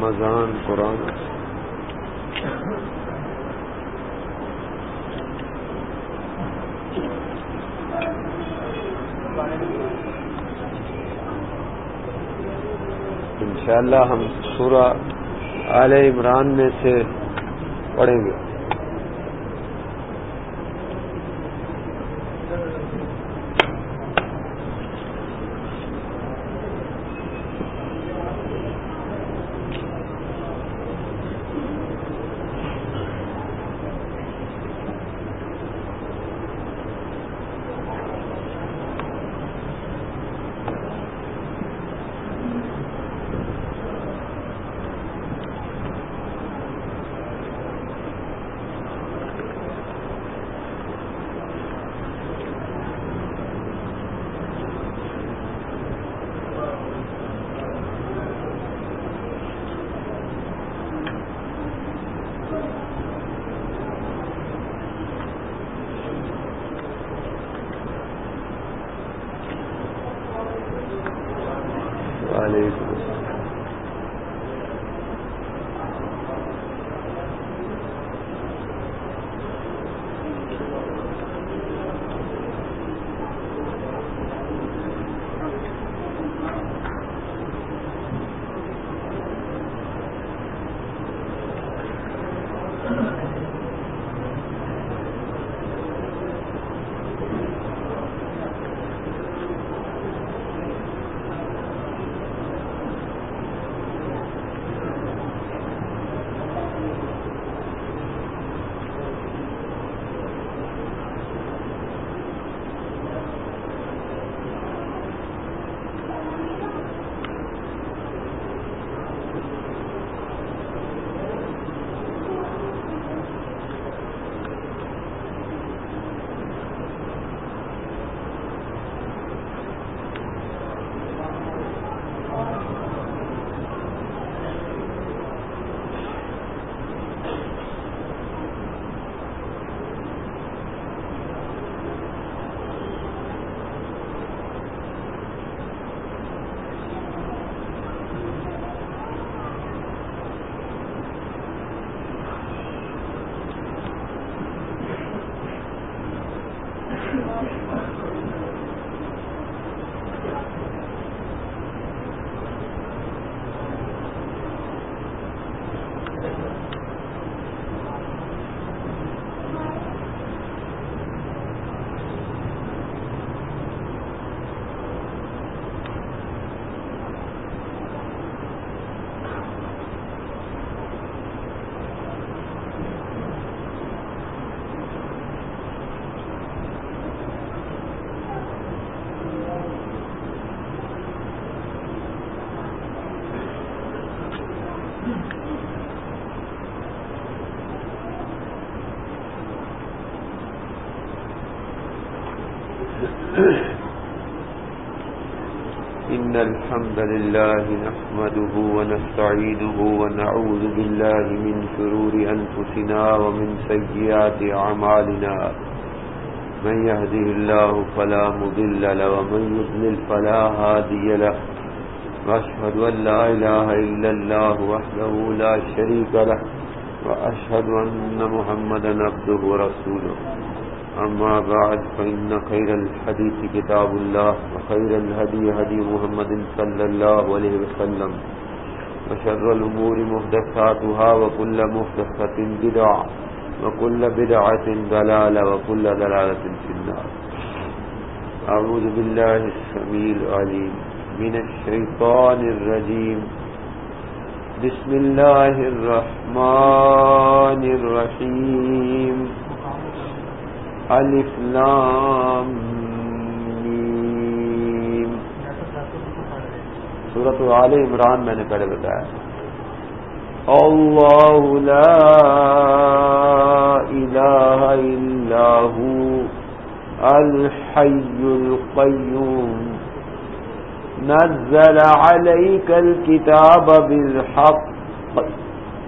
رمضان قرآن انشاءاللہ ہم سورہ آل عمران میں سے پڑھیں گے۔ الحمد لله نحمده ونستعيده ونعوذ بالله من شرور أنفسنا ومن سيئات عمالنا من يهده الله فلا مضل له ومن يضلل فلا هادي له. وأشهد أن لا إله إلا الله وحده لا شريك له. وأشهد أن محمدا عبده ورسوله. أما بعد، فإن خير الحديث كتاب الله، وخير الهدي هدي محمد صلى الله عليه وسلم، وشر الأمور مهدفاتها وكل مهدفة بدع وكل بدعة دلالة وكل دلالة في النار. أعوذ بالله السميع العليم من الشيطان الرجيم. بسم الله الرحمن الرحيم. الف لام میم سورت عال عمران میں نے پہلے بتایا۔ اللہ لا الہ الا هو الحی القیوم نزل عليك الكتاب بالحق.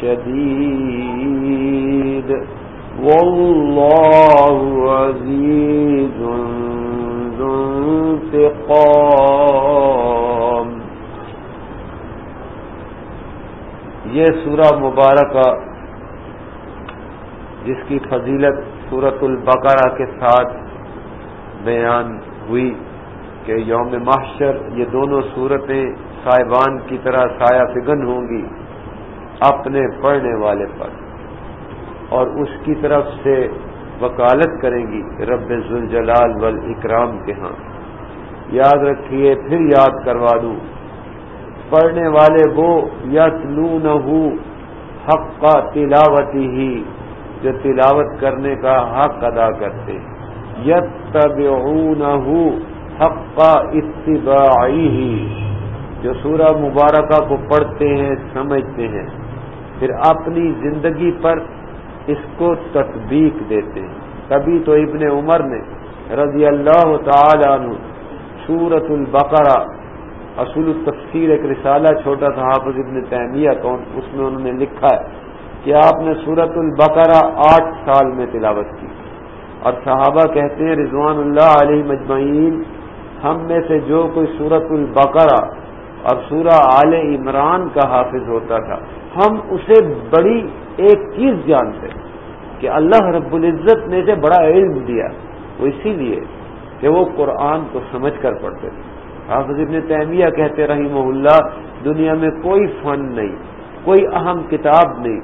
شديد والله عزيز ذو انتقام. یہ سورہ مبارکہ جس کی فضیلت سورت البقرہ کے ساتھ بیان ہوئی کہ یوم محشر یہ دونوں صورتیں صاحبان کی طرح سایہ فگن ہوں گی اپنے پڑھنے والے پر اور اس کی طرف سے وکالت کریں گی رب ذوالجلال والاکرام کے ہاں۔ یاد رکھیے، پھر یاد کروا دوں۔ پڑھنے والے وہ یس حق کا تلاوتی ہی جو تلاوت کرنے کا حق ادا کرتے یت طب حق کا اتباعی ہی جو سورہ مبارکہ کو پڑھتے ہیں، سمجھتے ہیں۔ پھر اپنی زندگی پر اس کو تطبیق دیتے ہیں۔ کبھی تو ابن عمر نے رضی اللہ تعالی عنہ سورت البقرہ، اصول التفسیر، ایک رسالہ چھوٹا تھا حافظ ابن تیمیہ کون اس میں انہوں نے لکھا ہے کہ آپ نے سورت البقرہ آٹھ سال میں تلاوت کی۔ اور صحابہ کہتے ہیں، رضوان اللہ علیہ مجمعین، ہم میں سے جو کوئی سورت البقرہ اور سورہ آل عمران کا حافظ ہوتا تھا۔ ہم اسے بڑی ایک چیز جانتے کہ اللہ رب العزت نے اسے بڑا علم دیا۔ وہ اسی لیے کہ وہ قرآن کو سمجھ کر پڑھتے تھے۔ حافظ ابن تیمیہ کہتے رحیم اللہ، دنیا میں کوئی فن نہیں، کوئی اہم کتاب نہیں۔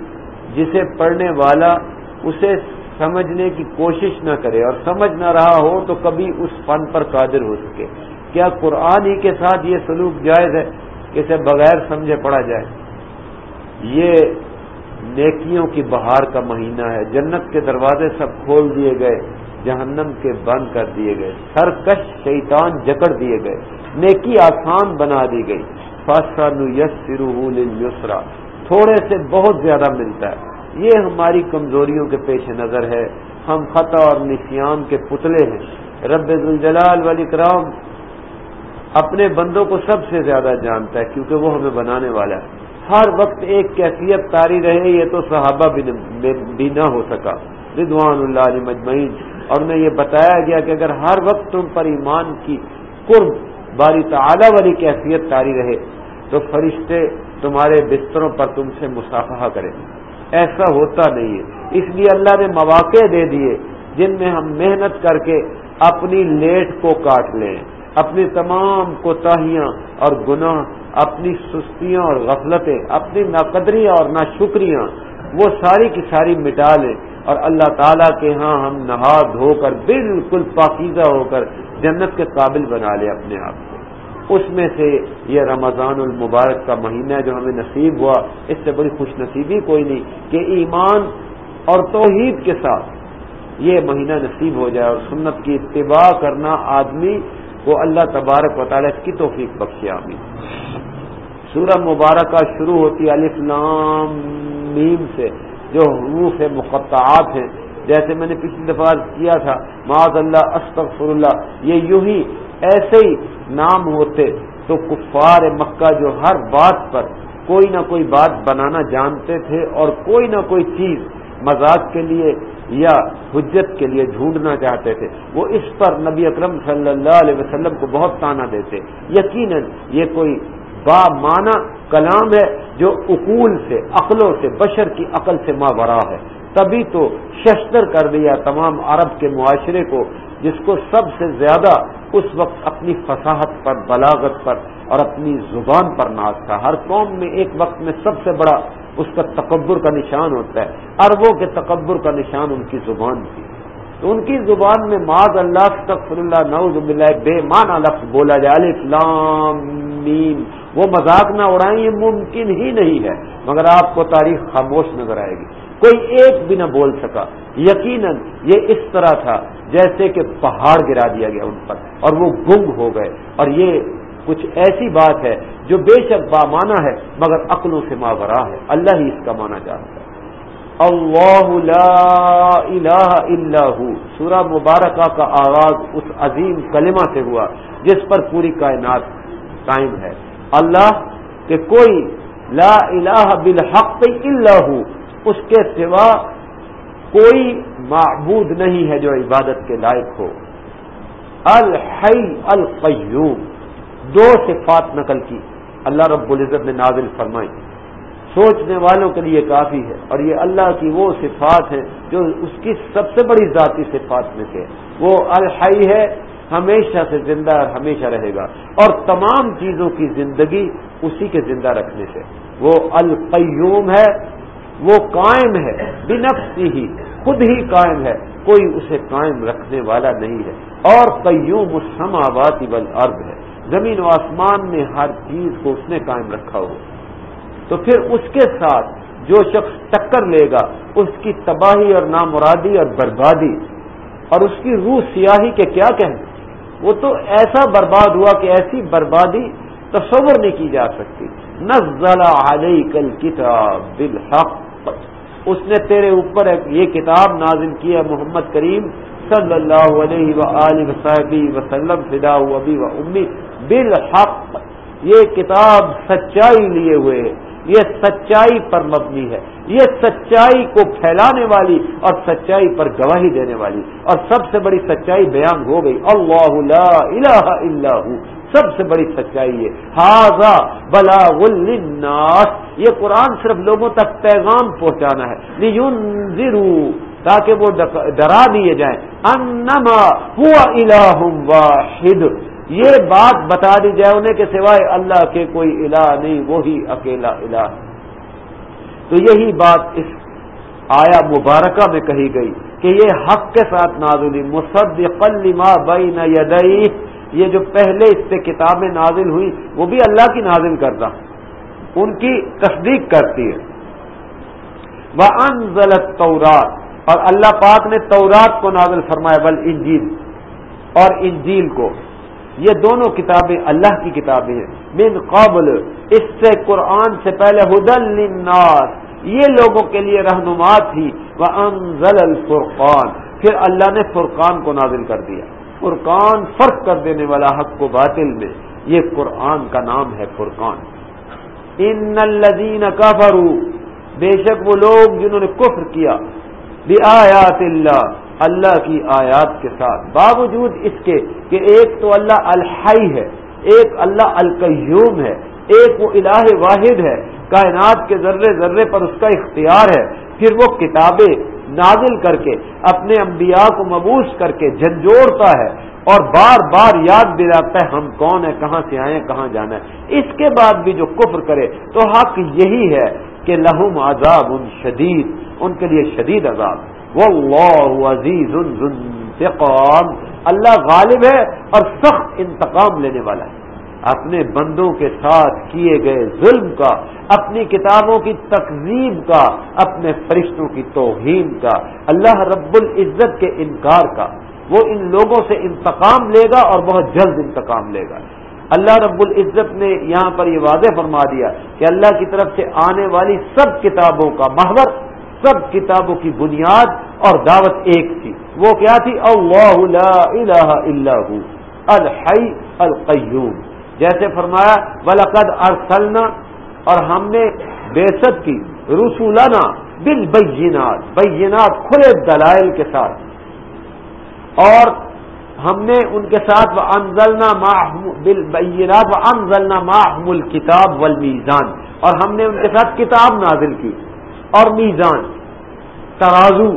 جسے پڑھنے والا اسے سمجھنے کی کوشش نہ کرے اور سمجھ نہ رہا ہو تو کبھی اس فن پر قادر ہو سکے۔ کیا قرآن ہی کے ساتھ یہ سلوک جائز ہے کہ اسے بغیر سمجھے پڑھا جائے؟ یہ نیکیوں کی بہار کا مہینہ ہے۔ جنت کے دروازے سب کھول دیے گئے، جہنم کے بند کر دیے گئے۔ سرکش شیطان جکڑ دیے گئے۔ نیکی آسان بنا دی گئی۔ فاسا یس سرو تھوڑے سے بہت زیادہ ملتا ہے۔ یہ ہماری کمزوریوں کے پیش نظر ہے۔ ہم خطا اور نسیان کے پتلے ہیں۔ رب الجلال ولی کرام اپنے بندوں کو سب سے زیادہ جانتا ہے، کیونکہ وہ ہمیں بنانے والا ہے۔ ہر وقت ایک کیفیت تاری رہے، یہ تو صحابہ بھی نہ ہو سکا۔ ردوان اللہ علیہ مجمعین۔ اور انہیں یہ بتایا گیا کہ اگر ہر وقت تم پر ایمان کی قرب، باری تعالی والی کیفیت تاری رہے، تو فرشتے تمہارے بستروں پر تم سے مسافہ کریں۔ ایسا ہوتا نہیں ہے۔ اس لیے اللہ نے مواقع دے دیے، جن میں ہم محنت کر کے اپنی لیٹ کو کاٹ لیں۔ اپنی تمام کوتاہیاں اور گناہ، اپنی سستیاں اور غفلتیں، اپنی ناقدریاں اور نہ شکریاں وہ ساری کی ساری مٹا لیں اور اللہ تعالیٰ کے ہاں ہم نہا دھو کر، بالکل پاکیزہ ہو کر جنت کے قابل بنا لیں اپنے آپ کو۔ اس میں سے یہ رمضان المبارک کا مہینہ جو ہمیں نصیب ہوا۔ اس سے بڑی خوش نصیبی کوئی نہیں کہ ایمان اور توحید کے ساتھ یہ مہینہ نصیب ہو جائے اور سنت کی اتباع کرنا آدمی کو اللہ تبارک و تعالیٰ کی توفیق بخشی آمین۔ سورہ مبارکہ شروع ہوتی الف لام میم سے، جو حروف مقطعات ہیں۔ جیسے میں نے پچھلی دفعہ کیا تھا معاذ اللہ استغفر اللہ یہ یوں ہی ایسے ہی نام ہوتے۔ تو کفار مکہ جو ہر بات پر کوئی نہ کوئی بات بنانا جانتے تھے اور کوئی نہ کوئی چیز مذاق کے لیے یا حجت کے لیے ڈھونڈنا چاہتے تھے۔ وہ اس پر نبی اکرم صلی اللہ علیہ وسلم کو بہت تانا دیتے۔ یقیناً یہ کوئی با مانا کلام ہے جو اقول سے، عقلوں سے، بشر کی عقل سے ماورا ہے۔ تبھی تو شستر کر دیا تمام عرب کے معاشرے کو، جس کو سب سے زیادہ اس وقت اپنی فصاحت پر، بلاغت پر اور اپنی زبان پر ناز تھا۔ ہر قوم میں ایک وقت میں سب سے بڑا اس کا تکبر کا نشان ہوتا ہے۔ اربوں کے تکبر کا نشان ان کی زبان تھی۔ تو ان کی زبان میں معذ اللہ تقفر اللہ نعوذ باللہ، بے معنی لفظ بولا جائے۔ الفلام میم، وہ مذاق نہ اڑائیں، یہ ممکن ہی نہیں ہے۔ مگر آپ کو تاریخ خاموش نظر آئے گی۔ کوئی ایک بھی نہ بول سکا۔ یقیناً یہ اس طرح تھا جیسے کہ پہاڑ گرا دیا گیا ان پر اور وہ گنگ ہو گئے۔ اور یہ کچھ ایسی بات ہے جو بے شک بامانہ ہے، مگر عقلوں سے ماورا ہے۔ اللہ ہی اس کا مانا جانتا ہے۔ اللہ لا الہ الا ہو۔ سورہ مبارکہ کا آغاز اس عظیم کلمہ سے ہوا، جس پر پوری کائنات قائم ہے۔ اللہ کہ کوئی لا الہ بالحق الا ہو، اس کے سوا کوئی معبود نہیں ہے جو عبادت کے لائق ہو۔ الحی القیوم۔ دو صفات نقل کی۔ اللہ رب العزت نے نازل فرمائی۔ سوچنے والوں کے لیے کافی ہے اور یہ اللہ کی وہ صفات ہیں جو اس کی سب سے بڑی ذاتی صفات میں سے۔ وہ الحی ہے، ہمیشہ سے زندہ اور ہمیشہ رہے گا۔ اور تمام چیزوں کی زندگی اسی کے زندہ رکھنے سے۔ وہ القیوم ہے، وہ قائم ہے، بنفسی ہی، خود ہی قائم ہے۔ کوئی اسے قائم رکھنے والا نہیں ہے۔ اور قیوم السماوات والارض ہے۔ زمین و آسمان میں ہر چیز کو اس نے قائم رکھا ہو۔ تو پھر اس کے ساتھ جو شخص ٹکر لے گا، اس کی تباہی اور نامرادی اور بربادی۔ اور اس کی روح سیاہی کے کیا کہیں؟ وہ تو ایسا برباد ہوا کہ ایسی بربادی تصور نہیں کی جا سکتی۔ نزل علیک الکتاب بالحق۔ اس نے تیرے اوپر یہ کتاب نازل کیا محمد کریم صلی اللہ علیہ و وصحبی وسلم فدا ابی و امی۔ بالحق، یہ کتاب سچائی لیے ہوئے، یہ سچائی پر مبنی ہے، یہ سچائی کو پھیلانے والی اور سچائی پر گواہی دینے والی۔ اور سب سے بڑی سچائی بیان ہو گئی، اللہ لا الہ الا ہو۔ سب سے بڑی سچائی ہے ہاضا بلا الناس یہ قرآن صرف لوگوں تک پیغام پہنچانا ہے۔ تاکہ وہ ڈرا دیے جائیں۔ انما ہوا الہ واحد۔ یہ بات بتا دی جائے انہیں کہ سوائے اللہ کے کوئی الہ نہیں، وہی اکیلا الہ تو یہی بات اس آیا مبارکہ میں کہی گئی کہ یہ حق کے ساتھ نازلی مصدق لما بین یدئی یہ جو پہلے اس سے کتابیں نازل ہوئی، وہ بھی اللہ کی نازل کرتا ان کی تصدیق کرتی ہے۔ وہ انزلت تورات اور اللہ پاک نے تورات کو نازل فرمایا، بل انجیل، اور انجیل کو۔ یہ دونوں کتابیں اللہ کی کتابیں ہیں۔ من قبل، اس سے قرآن سے پہلے ہدل للناس۔ یہ لوگوں کے لیے رہنما تھی۔ وہ انزل الفرقان۔ پھر اللہ نے فرقان کو نازل کر دیا۔ فرقان فرق کر دینے والا حق کو باطل میں۔ یہ قرآن کا نام ہے فرقان۔ ان الذین کفروا بے شک وہ لوگ جنہوں نے کفر کیا۔ آیات اللہ۔ اللہ کی آیات کے ساتھ باوجود اس کے کہ ایک تو اللہ الحی ہے، ایک اللہ القیوم ہے، ایک وہ الہ واحد ہے، کائنات کے ذرے ذرے پر اس کا اختیار ہے، پھر وہ کتابیں نازل کر کے، اپنے انبیاء کو مبوس کر کے جھنجھوڑتا ہے اور بار بار یاد دلاتا ہے ہم کون ہیں، کہاں سے آئے کہاں جانا ہے۔ اس کے بعد بھی جو کفر کرے تو حق یہی ہے کہ لہم عذاب ان شدید، ان کے لیے شدید عذاب۔ واللہ عزیز انتقام۔ اللہ غالب ہے اور سخت انتقام لینے والا ہے۔ اپنے بندوں کے ساتھ کیے گئے ظلم کا، اپنی کتابوں کی تقزیب کا، اپنے فرشتوں کی توہین کا، اللہ رب العزت کے انکار کا۔ وہ ان لوگوں سے انتقام لے گا اور بہت جلد انتقام لے گا۔ اللہ رب العزت نے یہاں پر یہ واضح فرما دیا کہ اللہ کی طرف سے آنے والی سب کتابوں کا محور سب کتابوں کی بنیاد اور دعوت ایک تھی۔ وہ کیا تھی؟ اللہ لا الہ الا ہو، الحی القیوم۔ جیسے فرمایا، ولقد ارسلنا اور ہم نے بےسط کی، رسولنا بل بینات بینات کھلے دلائل کے ساتھ۔ اور ہم نے ان کے ساتھ انزلنا بل بینات و انزلنا ماہم الکتاب والمیزان اور ہم نے ان کے ساتھ کتاب نازل کی۔ اور میزان، ترازو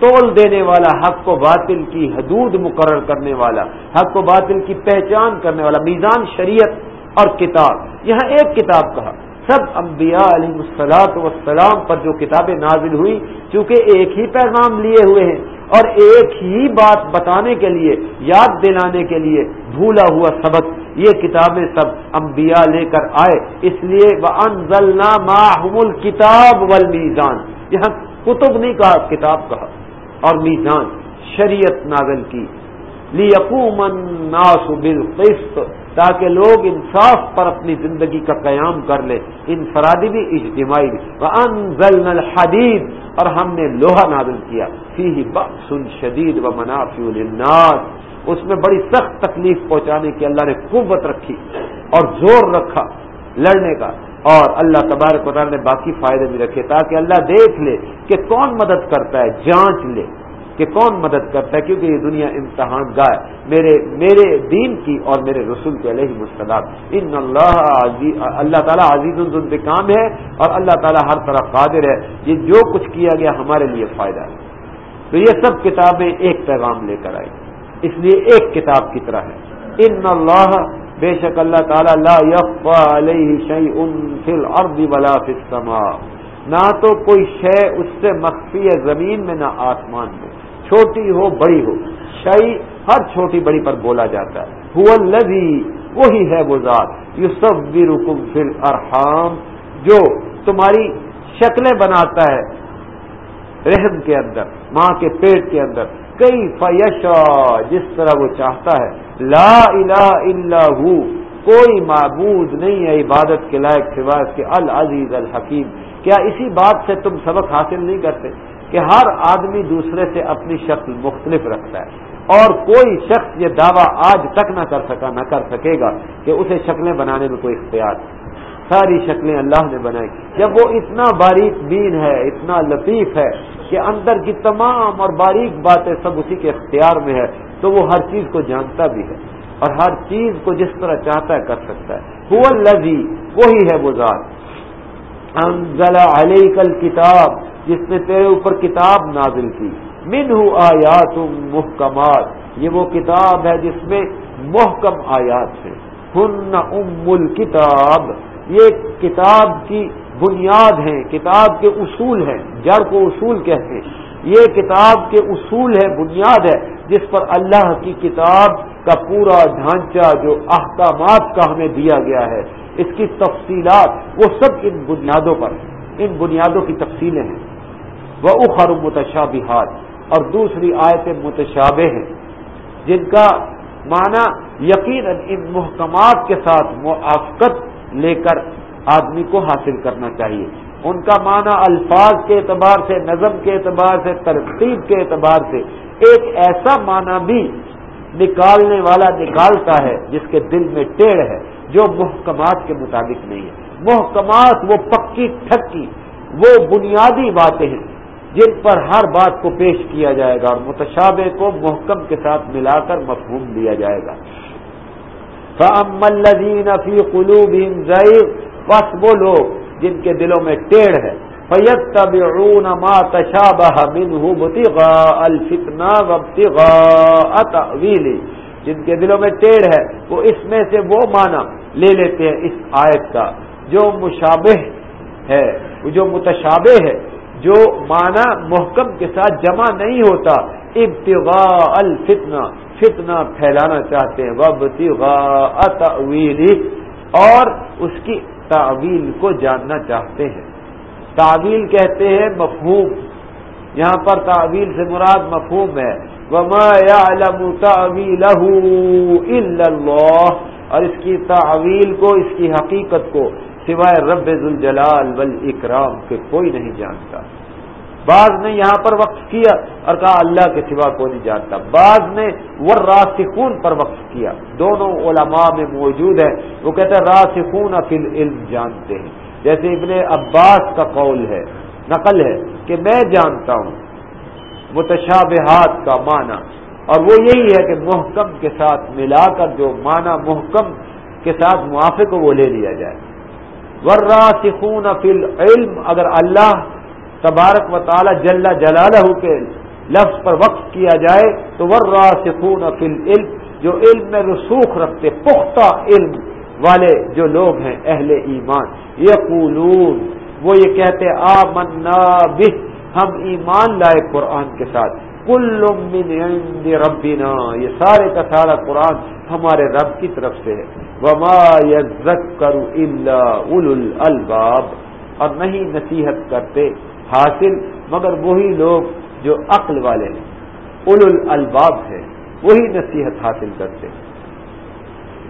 تول دینے والا، حق و باطل کی حدود مقرر کرنے والا، حق و باطل کی پہچان کرنے والا، میزان شریعت اور کتاب۔ یہاں ایک کتاب کہا، سب انبیاء علیہ السلاط وسلام پر جو کتابیں نازل ہوئی، چونکہ ایک ہی پیغام لیے ہوئے ہیں، اور ایک ہی بات بتانے کے لیے، یاد دلانے کے لیے، بھولا ہوا سبق یہ کتابیں سب انبیاء لے کر آئے۔ اس لیے وہ انزلنا ماہم کتاب والمیزان یہاں کتب نہیں کہا، کتاب کہا۔ اور میزان، شریعت نازل کی۔ لیقوم الناس بالقسط، تاکہ لوگ انصاف پر اپنی زندگی کا قیام کر لے انفرادی بھی، اجتماعی بھی۔ وانزلنا الحدید اور ہم نے لوہا نازل کیا۔ فیہ بأس شدید و منافع للناس۔ اس میں بڑی سخت تکلیف پہنچانے کی اللہ نے قوت رکھی اور زور رکھا لڑنے کا اور اللہ تبارک و نے باقی فائدے بھی رکھے تاکہ اللہ دیکھ لے کہ کون مدد کرتا ہے، جانچ لے کہ کون مدد کرتا ہے، کیونکہ یہ دنیا امتحان گاہ میرے میرے دین کی اور میرے رسول کے علیہ مستلاب ان اللہ اللہ تعالیٰ عزیز الانتقام ہے اور اللہ تعالیٰ ہر طرح قادر ہے۔ یہ جو کچھ کیا گیا ہمارے لیے فائدہ ہے۔ تو یہ سب کتابیں ایک پیغام لے کر آئی اس لیے ایک کتاب کی طرح ہے۔ ان اللہ، بے شک اللہ تعالیٰ لا علیہ فی الارض ولا فی السماء۔ نہ تو کوئی شے اس سے مخفی ہے زمین میں، نہ آسمان میں۔ چھوٹی ہو، بڑی ہو۔ شعی ہر چھوٹی بڑی پر بولا جاتا ہے۔ الذی، وہی ہے وہ ذات۔ یو سب فل ارحام جو تمہاری شکلیں بناتا ہے رحم کے اندر، ماں کے پیٹ کے اندر۔ کئی فیشا جس طرح وہ چاہتا ہے. لا الہ الا ہو، کوئی معبود نہیں ہے عبادت کے لائق سوائے کے العزیز الحکیم. کیا اسی بات سے تم سبق حاصل نہیں کرتے کہ ہر آدمی دوسرے سے اپنی شکل مختلف رکھتا ہے؟ اور کوئی شخص یہ دعویٰ آج تک نہ کر سکا، نہ کر سکے گا کہ اسے شکلیں بنانے میں کوئی اختیار ساری شکلیں اللہ نے بنائی. جب وہ اتنا باریک بین ہے، اتنا لطیف ہے کہ اندر کی تمام اور باریک باتیں سب اسی کے اختیار میں ہے، تو وہ ہر چیز کو جانتا بھی ہے اور ہر چیز کو جس طرح چاہتا ہے کر سکتا ہے۔ وہ لذی وہی ہے وہ ذات۔ انزل علیک الکتاب، جس نے تیرے اوپر کتاب نازل کی۔ من آیات محکمات، یہ وہ کتاب ہے جس میں محکم آیات ہے ہن ام الکتاب یہ کتاب کی بنیاد ہیں، کتاب کے اصول ہیں، جڑ کو اصول کہتے ہیں۔ یہ کتاب کے اصول ہے بنیاد ہے، جس پر اللہ کی کتاب کا پورا ڈھانچہ، جو احکامات کا ہمیں دیا گیا ہے، اس کی تفصیلات، وہ سب ان بنیادوں پر، ان بنیادوں کی تفصیلیں ہیں۔ وہ اخر متشابہات، اور دوسری آیتیں متشابہ ہیں، جن کا معنی یقین ان محکمات کے ساتھ موافقت لے کر آدمی کو حاصل کرنا چاہیے۔ ان کا معنی الفاظ کے اعتبار سے، نظم کے اعتبار سے، ترتیب کے اعتبار سے ایک ایسا معنی بھی نکالنے والا نکالتا ہے جس کے دل میں ٹیڑھ ہے، جو محکمات کے مطابق نہیں ہے۔ محکمات وہ پکی ٹھکی، وہ بنیادی باتیں ہیں جن پر ہر بات کو پیش کیا جائے گا اور متشابہ کو محکم کے ساتھ ملا کر مفہوم دیا جائے گا۔ فَأَمَّا فِي قُلُوبِهِمْ زَيْغ بس وہ لوگ جن کے دلوں میں ٹیڑھ ہے۔ فَيَتَّبِعُونَ مَا تَشَابَهَ مِنْهُ بُتِغَاءَ الْفِتْنَةِ وَابْتِغَاءَ تَأْوِيلِ۔ جن کے دلوں میں ٹیڑھ ہے، وہ اس میں سے وہ معنی لے لیتے ہیں اس آیت کا۔ جو مشابہ ہے، جو متشابہ ہے، جو معنی محکم کے ساتھ جمع نہیں ہوتا، ابتغاء الفتنہ فتنہ پھیلانا چاہتے ہیں۔ وبتغاء تعویلی اور اس کی تعویل کو جاننا چاہتے ہیں۔ تعویل کہتے ہیں مفہوم۔ یہاں پر تعویل سے مراد مفہوم ہے۔ وما يعلم تعويله الا الله۔ اور اس کی تعویل کو، اس کی حقیقت کو سوائے رب ذوالجلال والاکرام کے کوئی نہیں جانتا۔ بعض نے یہاں پر وقف کیا اور کہا اللہ کے سوا کوئی نہیں جانتا۔ بعض نے وہ راسخون پر وقف کیا۔ دونوں علماء میں موجود ہے وہ کہتے ہیں راسخون فی العلم جانتے ہیں۔ جیسے ابن عباس کا قول ہے، نقل ہے کہ میں جانتا ہوں متشابہات کا معنی۔ اور وہ یہی ہے کہ محکم کے ساتھ ملا کر جو معنی محکم کے ساتھ موافق وہ لے لیا جائے۔ وراسخون فی العلم، اگر اللہ تبارک و تعالی جل جلالہ کے لفظ پر وقف کیا جائے تو وراسخون فی العلم، جو علم میں رسوخ رکھتے، پختہ علم والے جو لوگ ہیں، اہل ایمان، یقولون، وہ یہ کہتے آ منا ہم ایمان لائے قرآن کے ساتھ۔ کل من عند ربنا، یہ سارے کا سارا قرآن ہمارے رب کی طرف سے ہے۔ وما يذكر الا اولو الالباب۔ اور نہیں نصیحت کرتے حاصل، مگر وہی لوگ جو عقل والے ہیں، اولو الالباب ہے وہی نصیحت حاصل کرتے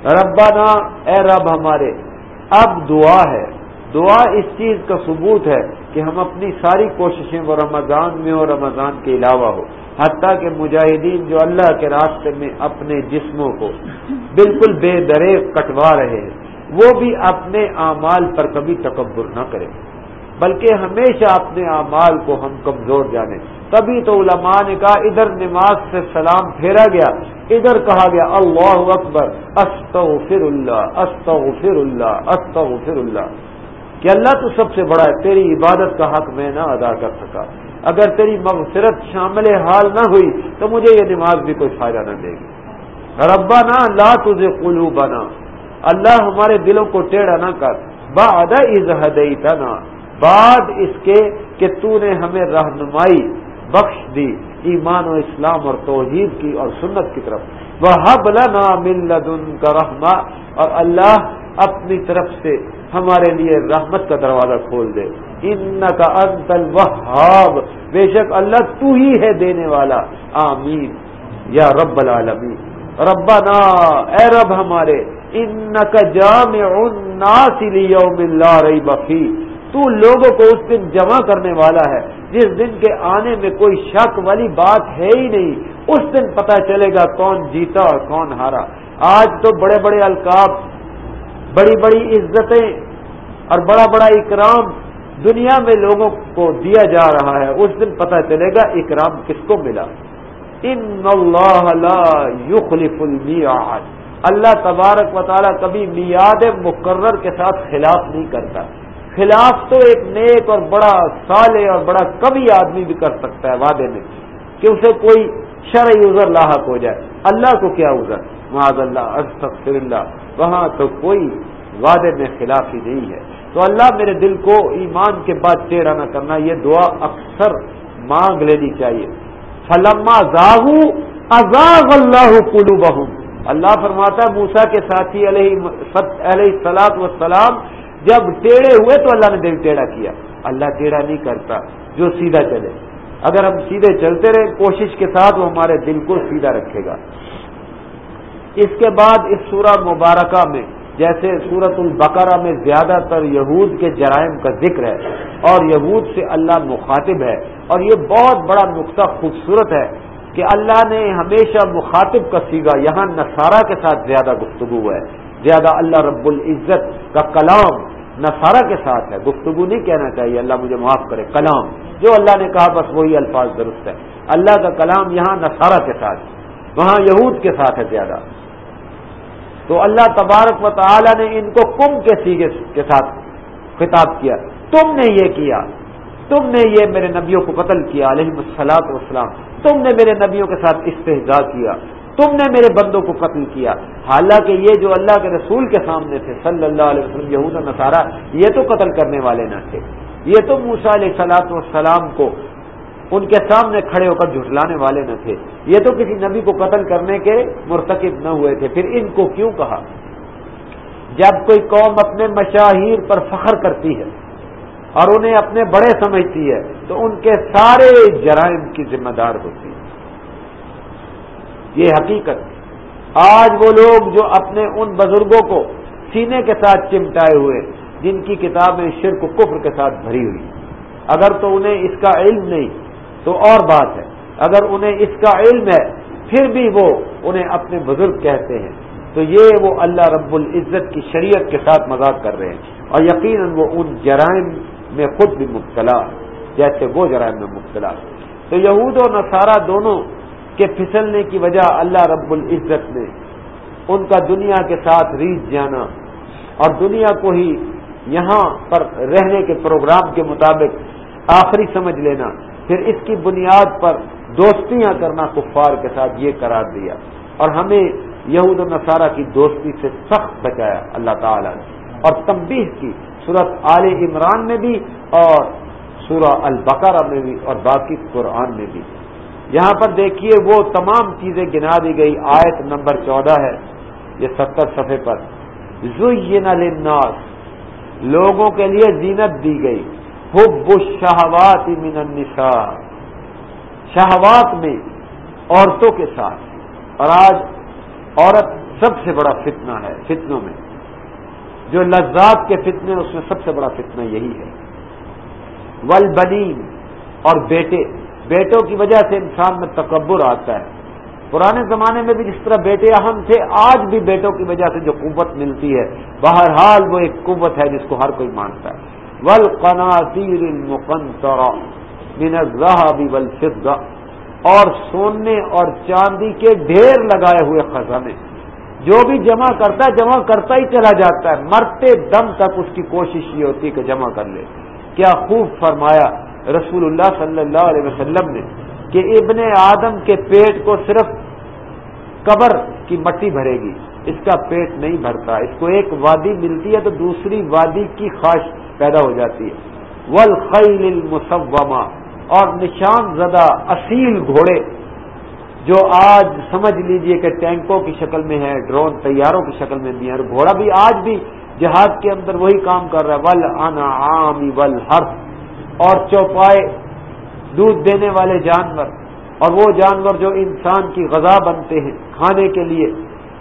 ربنا، اے رب ہمارے، اب دعا ہے۔ دعا اس چیز کا ثبوت ہے کہ ہم اپنی ساری کوششیں وہ رمضان میں اور رمضان کے علاوہ ہو، حتیٰ کہ مجاہدین جو اللہ کے راستے میں اپنے جسموں کو بالکل بے دریک کٹوا رہے ہیں، وہ بھی اپنے اعمال پر کبھی تکبر نہ کریں۔ بلکہ ہمیشہ اپنے اعمال کو ہم کمزور جانیں تبھی تو علماء نے کہا، ادھر نماز سے سلام پھیرا گیا، ادھر کہا گیا، اللہ اکبر استغفر اللہ استغفر اللہ استغفر اللہ کہ اللہ تو سب سے بڑا ہے، تیری عبادت کا حق میں نہ ادا کر سکا۔ اگر تیری مغفرت شامل حال نہ ہوئی، تو مجھے یہ نماز بھی کوئی فائدہ نہ دے گی۔ ربا نا لا تجھے قلو اللہ ہمارے دلوں کو ٹیڑھا نہ کر۔ بعد نا بعد اس کے کہ تو نے ہمیں رہنمائی بخش دی، ایمان و اسلام اور توحید کی اور سنت کی طرف۔ وہ حب لنا ملدن کا رحما اور اللہ اپنی طرف سے ہمارے لیے رحمت کا دروازہ کھول دے۔ ان کا انتل وہاب بے شک اللہ تو ہی ہے دینے والا۔ آمین۔ یا رب العالمین۔ ربنا، اے رب ہمارے ان کا جام رہی بفی تو لوگوں کو اس دن جمع کرنے والا ہے۔ جس دن کے آنے میں کوئی شک والی بات ہے ہی نہیں، اس دن پتہ چلے گا کون جیتا اور کون ہارا۔ آج تو بڑے بڑے القاب، بڑی بڑی عزتیں اور بڑا بڑا اکرام دنیا میں لوگوں کو دیا جا رہا ہے۔ اس دن پتہ چلے گا اکرام کس کو ملا۔ ان اللہ لا یخلف المیعاد۔ اللہ تبارک و تعالیٰ کبھی میاد مقرر کے ساتھ خلاف نہیں کرتا۔ خلاف تو ایک نیک اور بڑا سالے اور بڑا کبھی آدمی بھی کر سکتا ہے، وعدے میں، کہ اسے کوئی شرعی عذر لاحق ہو جائے۔ اللہ کو کیا عذر؟ معاذ اللہ استغفر اللہ وہاں تو کوئی وعدے میں خلاف ہی نہیں ہے۔ تو اللہ میرے دل کو ایمان کے بعد ٹیڑھا نہ کرنا، یہ دعا اکثر مانگ لینی چاہیے۔ فلما زاہو ازاغ اللہ کلو اللہ فرماتا ہے موسا کے ساتھی علیہ علیہ سلاد وسلام جب ٹیڑھے ہوئے تو اللہ نے دل ٹیڑھا کیا۔ اللہ ٹیڑھا نہیں کرتا، جو سیدھا چلے۔ اگر ہم سیدھے چلتے رہے، کوشش کے ساتھ وہ ہمارے دل کو سیدھا رکھے گا۔ اس کے بعد اس سورہ مبارکہ میں، جیسے سورت البقرہ میں زیادہ تر یہود کے جرائم کا ذکر ہے، اور یہود سے اللہ مخاطب ہے۔ اور یہ بہت بڑا نقطہ خوبصورت ہے کہ اللہ نے ہمیشہ مخاطب کا سیگا، یہاں نصارہ کے ساتھ زیادہ گفتگو ہے۔ زیادہ اللہ رب العزت کا کلام نصارہ کے ساتھ ہے۔ گفتگو نہیں کہنا چاہیے، اللہ مجھے معاف کرے، کلام۔ جو اللہ نے کہا، بس وہی الفاظ درست ہے اللہ کا کلام یہاں نصارہ کے ساتھ وہاں یہود کے ساتھ ہے زیادہ۔ تو اللہ تبارک و تعالی نے ان کو کم کے سیگے کے ساتھ خطاب کیا۔ تم نے یہ کیا، تم نے یہ میرے نبیوں کو قتل کیا علیہ السلاط وسلام تم نے میرے نبیوں کے ساتھ استحجا کیا۔ تم نے میرے بندوں کو قتل کیا۔ حالانکہ یہ جو اللہ کے رسول کے سامنے تھے، صلی اللہ علیہ وسلم، یہود نصارہ، یہ تو قتل کرنے والے نہ تھے۔ یہ تو موسا علیہ سلاط والسلام کو ان کے سامنے کھڑے ہو کر جھٹلانے والے نہ تھے۔ یہ تو کسی نبی کو قتل کرنے کے مرتکب نہ ہوئے تھے۔ پھر ان کو کیوں کہا؟ جب کوئی قوم اپنے مشاہیر پر فخر کرتی ہے اور انہیں اپنے بڑے سمجھتی ہے، تو ان کے سارے جرائم کی ذمہ دار ہوتی ہے۔ یہ حقیقت آج وہ لوگ جو اپنے ان بزرگوں کو سینے کے ساتھ چمٹائے ہوئے، جن کی کتابیں شرک و کفر کے ساتھ بھری ہوئی۔ اگر تو انہیں اس کا علم نہیں، تو اور بات ہے۔ اگر انہیں اس کا علم ہے، پھر بھی وہ انہیں اپنے بزرگ کہتے ہیں۔ تو یہ وہ اللہ رب العزت کی شریعت کے ساتھ مذاق کر رہے ہیں۔ اور یقیناً وہ ان جرائم میں خود بھی مبتلا، جیسے وہ جرائم میں مبتلا۔ تو یہود و نصارہ دونوں کہ پھسلنے کی وجہ اللہ رب العزت نے ان کا دنیا کے ساتھ ریچ جانا اور دنیا کو ہی یہاں پر رہنے کے پروگرام کے مطابق آخری سمجھ لینا، پھر اس کی بنیاد پر دوستیاں کرنا کفار کے ساتھ یہ قرار دیا۔ اور ہمیں یہود و نصارہ کی دوستی سے سخت بچایا اللہ تعالی نے۔ اور تمبیح کی صورت عال عمران میں بھی اور سورہ البقرہ میں بھی اور باقی قرآن میں بھی۔ یہاں پر دیکھیے وہ تمام چیزیں گنا دی گئی۔ آیت نمبر چودہ ہے، یہ ستر صفحے پر۔ للناس، لوگوں کے لیے زینت دی گئی۔ حب الشہوات من النساء، شہوات میں عورتوں کے ساتھ۔ اور آج عورت سب سے بڑا فتنہ ہے، فتنوں میں۔ جو لذات کے فتنے، اس میں سب سے بڑا فتنہ یہی ہے۔ ول اور بیٹے۔ بیٹوں کی وجہ سے انسان میں تکبر آتا ہے۔ پرانے زمانے میں بھی جس طرح بیٹے اہم تھے، آج بھی بیٹوں کی وجہ سے جو قوت ملتی ہے، بہرحال وہ ایک قوت ہے جس کو ہر کوئی مانتا ہے۔ ول قناطیر والفضہ اور سونے اور چاندی کے ڈھیر لگائے ہوئے خزانے۔ جو بھی جمع کرتا ہے، جمع کرتا ہی چلا جاتا ہے۔ مرتے دم تک اس کی کوشش یہ ہوتی ہے کہ جمع کر لے۔ کیا خوب فرمایا۔ رسول اللہ صلی اللہ علیہ وسلم نے کہ ابن آدم کے پیٹ کو صرف قبر کی مٹی بھرے گی، اس کا پیٹ نہیں بھرتا۔ اس کو ایک وادی ملتی ہے تو دوسری وادی کی خواہش پیدا ہو جاتی ہے۔ ول خیل اور نشان زدہ اصیل گھوڑے، جو آج سمجھ لیجیے کہ ٹینکوں کی شکل میں ہے، ڈرون طیاروں کی شکل میں بھی ہے، اور گھوڑا بھی آج بھی جہاز کے اندر وہی کام کر رہا ہے۔ ول انا عام ول ہرف اور چوپائے دودھ دینے والے جانور اور وہ جانور جو انسان کی غذا بنتے ہیں کھانے کے لیے،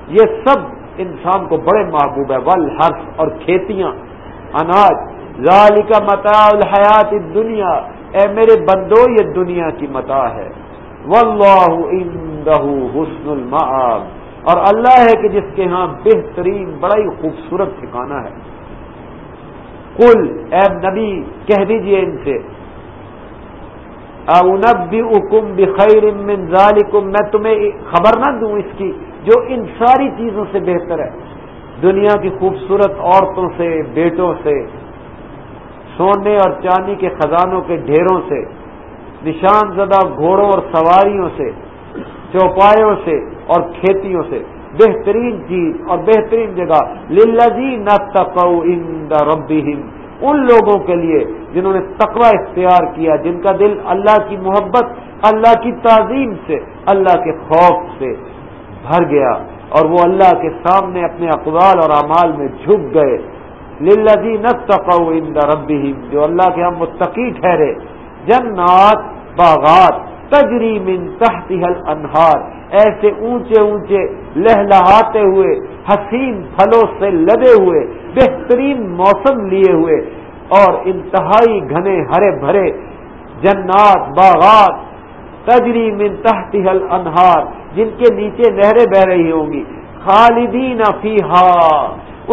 یہ سب انسان کو بڑے محبوب ہے ول ہرف اور کھیتیاں۔ اناج، ذالک متا الحیات دنیا اے میرے بندو، یہ دنیا کی متا ہے۔ واللہ عنده حسن المعاب اور اللہ ہے کہ جس کے ہاں بہترین، بڑا ہی خوبصورت ٹھکانا ہے۔ کل اے نبی، کہہ دیجیے ان سے۔ اونبئکم بخیر من ذالکم میں تمہیں خبر نہ دوں اس کی، جو ان ساری چیزوں سے بہتر ہے۔ دنیا کی خوبصورت عورتوں سے، بیٹوں سے، سونے اور چاندی کے خزانوں کے ڈھیروں سے، نشان زدہ گھوڑوں اور سواریوں سے، چوپایوں سے اور کھیتیوں سے۔ بہترین چیز اور بہترین جگہ للزی نہ ربی ان لوگوں کے لیے جنہوں نے تقوی اختیار کیا، جن کا دل اللہ کی محبت، اللہ کی تعظیم سے، اللہ کے خوف سے بھر گیا اور وہ اللہ کے سامنے اپنے اقوال اور اعمال میں جھک گئے۔ للزی نہ ربی جو اللہ کے ہم متقی ٹھہرے۔ جنات، باغات تجری من تحتها الانہار، ایسے اونچے اونچے لہلہاتے ہوئے، حسین پھلوں سے لدے ہوئے، بہترین موسم لیے ہوئے، اور انتہائی گھنے ہرے بھرے، جنات، باغات، تجری من تحتها الانہار، جن کے نیچے نہریں بہ رہی ہوں گی، خالدین فیہا۔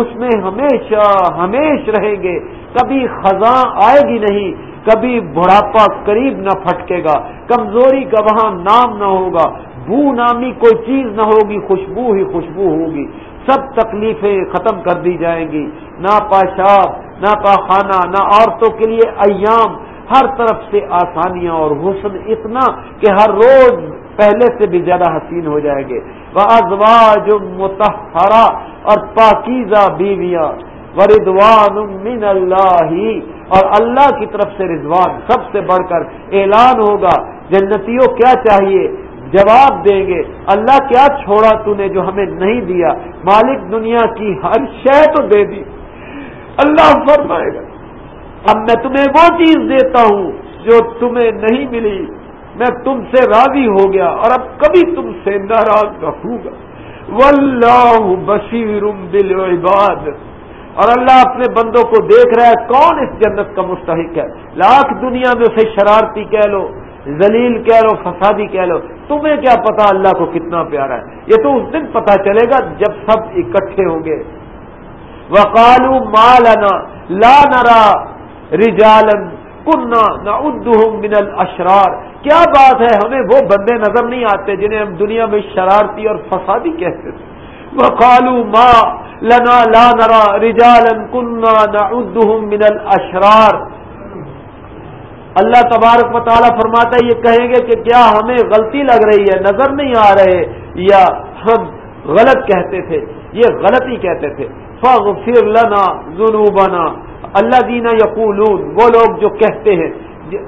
اس میں ہمیشہ ہمیش رہیں گے، کبھی خزاں آئے گی نہیں کبھی بڑھاپا قریب نہ پھٹکے گا، کمزوری کا وہاں نام نہ ہوگا، بو نامی کوئی چیز نہ ہوگی، خوشبو ہی خوشبو ہوگی۔ سب تکلیفیں ختم کر دی جائیں گی۔ نہ پاشاب، نہ پاخانہ نہ عورتوں کے لیے ایام۔ ہر طرف سے آسانیاں اور حسن اتنا کہ ہر روز پہلے سے بھی زیادہ حسین ہو جائیں گے۔ وہ ازواج متحرہ اور پاکیزہ بیویاں۔ وردوان من اللہ اور اللہ کی طرف سے رضوان سب سے بڑھ کر اعلان ہوگا، جنتیوں کیا چاہیے؟ جواب دیں گے، اللہ کیا چھوڑا تو نے جو ہمیں نہیں دیا؟ مالک دنیا کی ہر شے تو دے دی۔ اللہ فرمائے گا، اب میں تمہیں وہ چیز دیتا ہوں جو تمہیں نہیں ملی۔ میں تم سے راضی ہو گیا اور اب کبھی تم سے ناراض رکھوں گا واللہ بشیر بالعباد۔ اور اللہ اپنے بندوں کو دیکھ رہا ہے کون اس جنت کا مستحق ہے؟ لاکھ دنیا میں اسے شرارتی کہہ لو، ذلیل کہہ لو، فسادی کہہ لو۔ تمہیں کیا پتا اللہ کو کتنا پیارا ہے؟ یہ تو اس دن پتا چلے گا جب سب اکٹھے ہوں گے۔ وقالو مالنا لا نرا رجالن کنہ نہ من الاشرار۔ کیا بات ہے؟ ہمیں وہ بندے نظر نہیں آتے جنہیں ہم دنیا میں شرارتی اور فسادی کہتے تھے۔ وقالو ماں لنا لا نرا رجالا كنا نعدهم من الاشرار اللہ تبارک و تعالیٰ فرماتا ہے، یہ کہیں گے کہ کیا ہمیں غلطی لگ رہی ہے، نظر نہیں آ رہے، یا ہم غلط کہتے تھے، یہ غلطی کہتے تھے۔ فاغفر لنا ذنوبنا۔ اللہ دینا یقولون، وہ لوگ جو کہتے ہیں،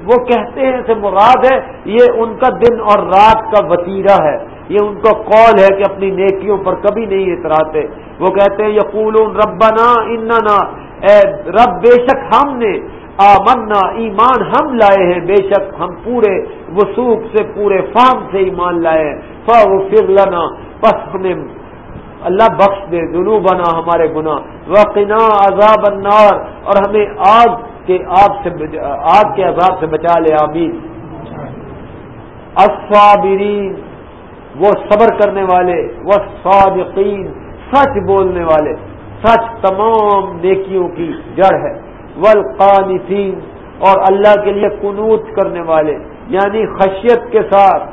وہ کہتے ہیں سے مراد ہے، یہ ان کا دن اور رات کا وطیرہ ہے۔ یہ ان کا قول ہے کہ اپنی نیکیوں پر کبھی نہیں اتراتے۔ وہ کہتے ہیں یقول ربنا اننا۔ اے رب بے شک ہم نے آمنا ایمان ہم لائے ہیں بے شک ہم پورے وسوخ سے پورے فام سے ایمان لائے ہیں۔ فا لنا بس ہمیں اللہ بخش دے دنو بنا ہمارے گناہ۔ وقنا عذاب النار اور ہمیں آگ کے آگ سے آگ کے عذاب سے بچا لے آمین۔ الصابرین۔ وہ صبر کرنے والے، وہ صادقین، سچ بولنے والے، سچ تمام نیکیوں کی جڑ ہے۔ والقانتین، اور اللہ کے لیے کنوت کرنے والے یعنی خشیت کے ساتھ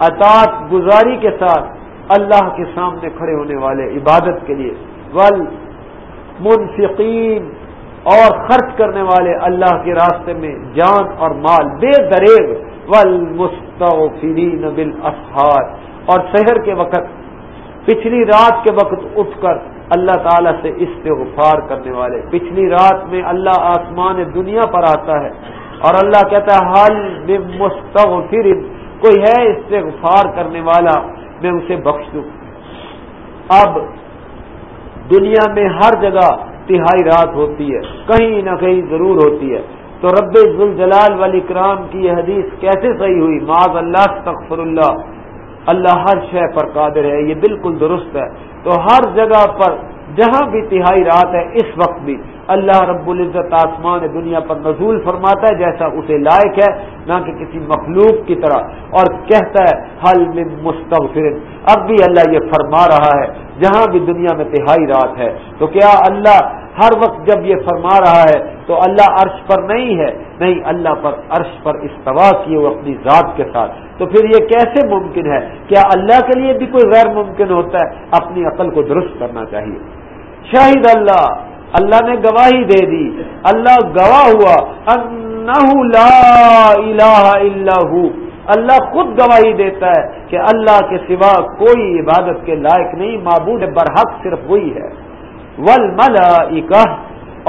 اطاط گزاری کے ساتھ اللہ کے سامنے کھڑے ہونے والے عبادت کے لیے۔ ول منفقین اور خرچ کرنے والے اللہ کے راستے میں جان اور مال، بے دریغ۔ ول بالاسحار۔ اور شہر کے وقت، پچھلی رات کے وقت اٹھ کر اللہ تعالیٰ سے استغفار کرنے والے۔ پچھلی رات میں اللہ آسمان دنیا پر آتا ہے اور اللہ کہتا ہے، حل میں مستغفر کوئی ہے استغفار کرنے والا؟ میں اسے بخش دوں۔ اب دنیا میں ہر جگہ تہائی رات ہوتی ہے، کہیں نہ کہیں ضرور ہوتی ہے۔ تو رب ذوالجلال والی کرام کی یہ حدیث کیسے صحیح ہوئی؟ معاذ اللہ تغفر اللہ اللہ ہر شے پر قادر ہے، یہ بالکل درست ہے۔ تو ہر جگہ پر جہاں بھی تہائی رات ہے، اس وقت بھی اللہ رب العزت آسمان دنیا پر نزول فرماتا ہے، جیسا اسے لائق ہے، نہ کہ کسی مخلوق کی طرح۔ اور کہتا ہے، حل میں مستغفر۔ اب بھی اللہ یہ فرما رہا ہے، جہاں بھی دنیا میں تہائی رات ہے۔ تو کیا اللہ ہر وقت جب یہ فرما رہا ہے تو اللہ عرش پر نہیں ہے، نہیں اللہ پر عرش پر استوا کیے وہ اپنی ذات کے ساتھ۔ تو پھر یہ کیسے ممکن ہے؟ کیا اللہ کے لیے بھی کوئی غیر ممکن ہوتا ہے؟ اپنی عقل کو درست کرنا چاہیے۔ شاہد اللہ اللہ نے گواہی دے دی۔ اللہ گواہ ہوا۔ لا الہ الا ہو۔ اللہ خود گواہی دیتا ہے کہ اللہ کے سوا کوئی عبادت کے لائق نہیں، معبود برحق صرف وہی ہے۔ ول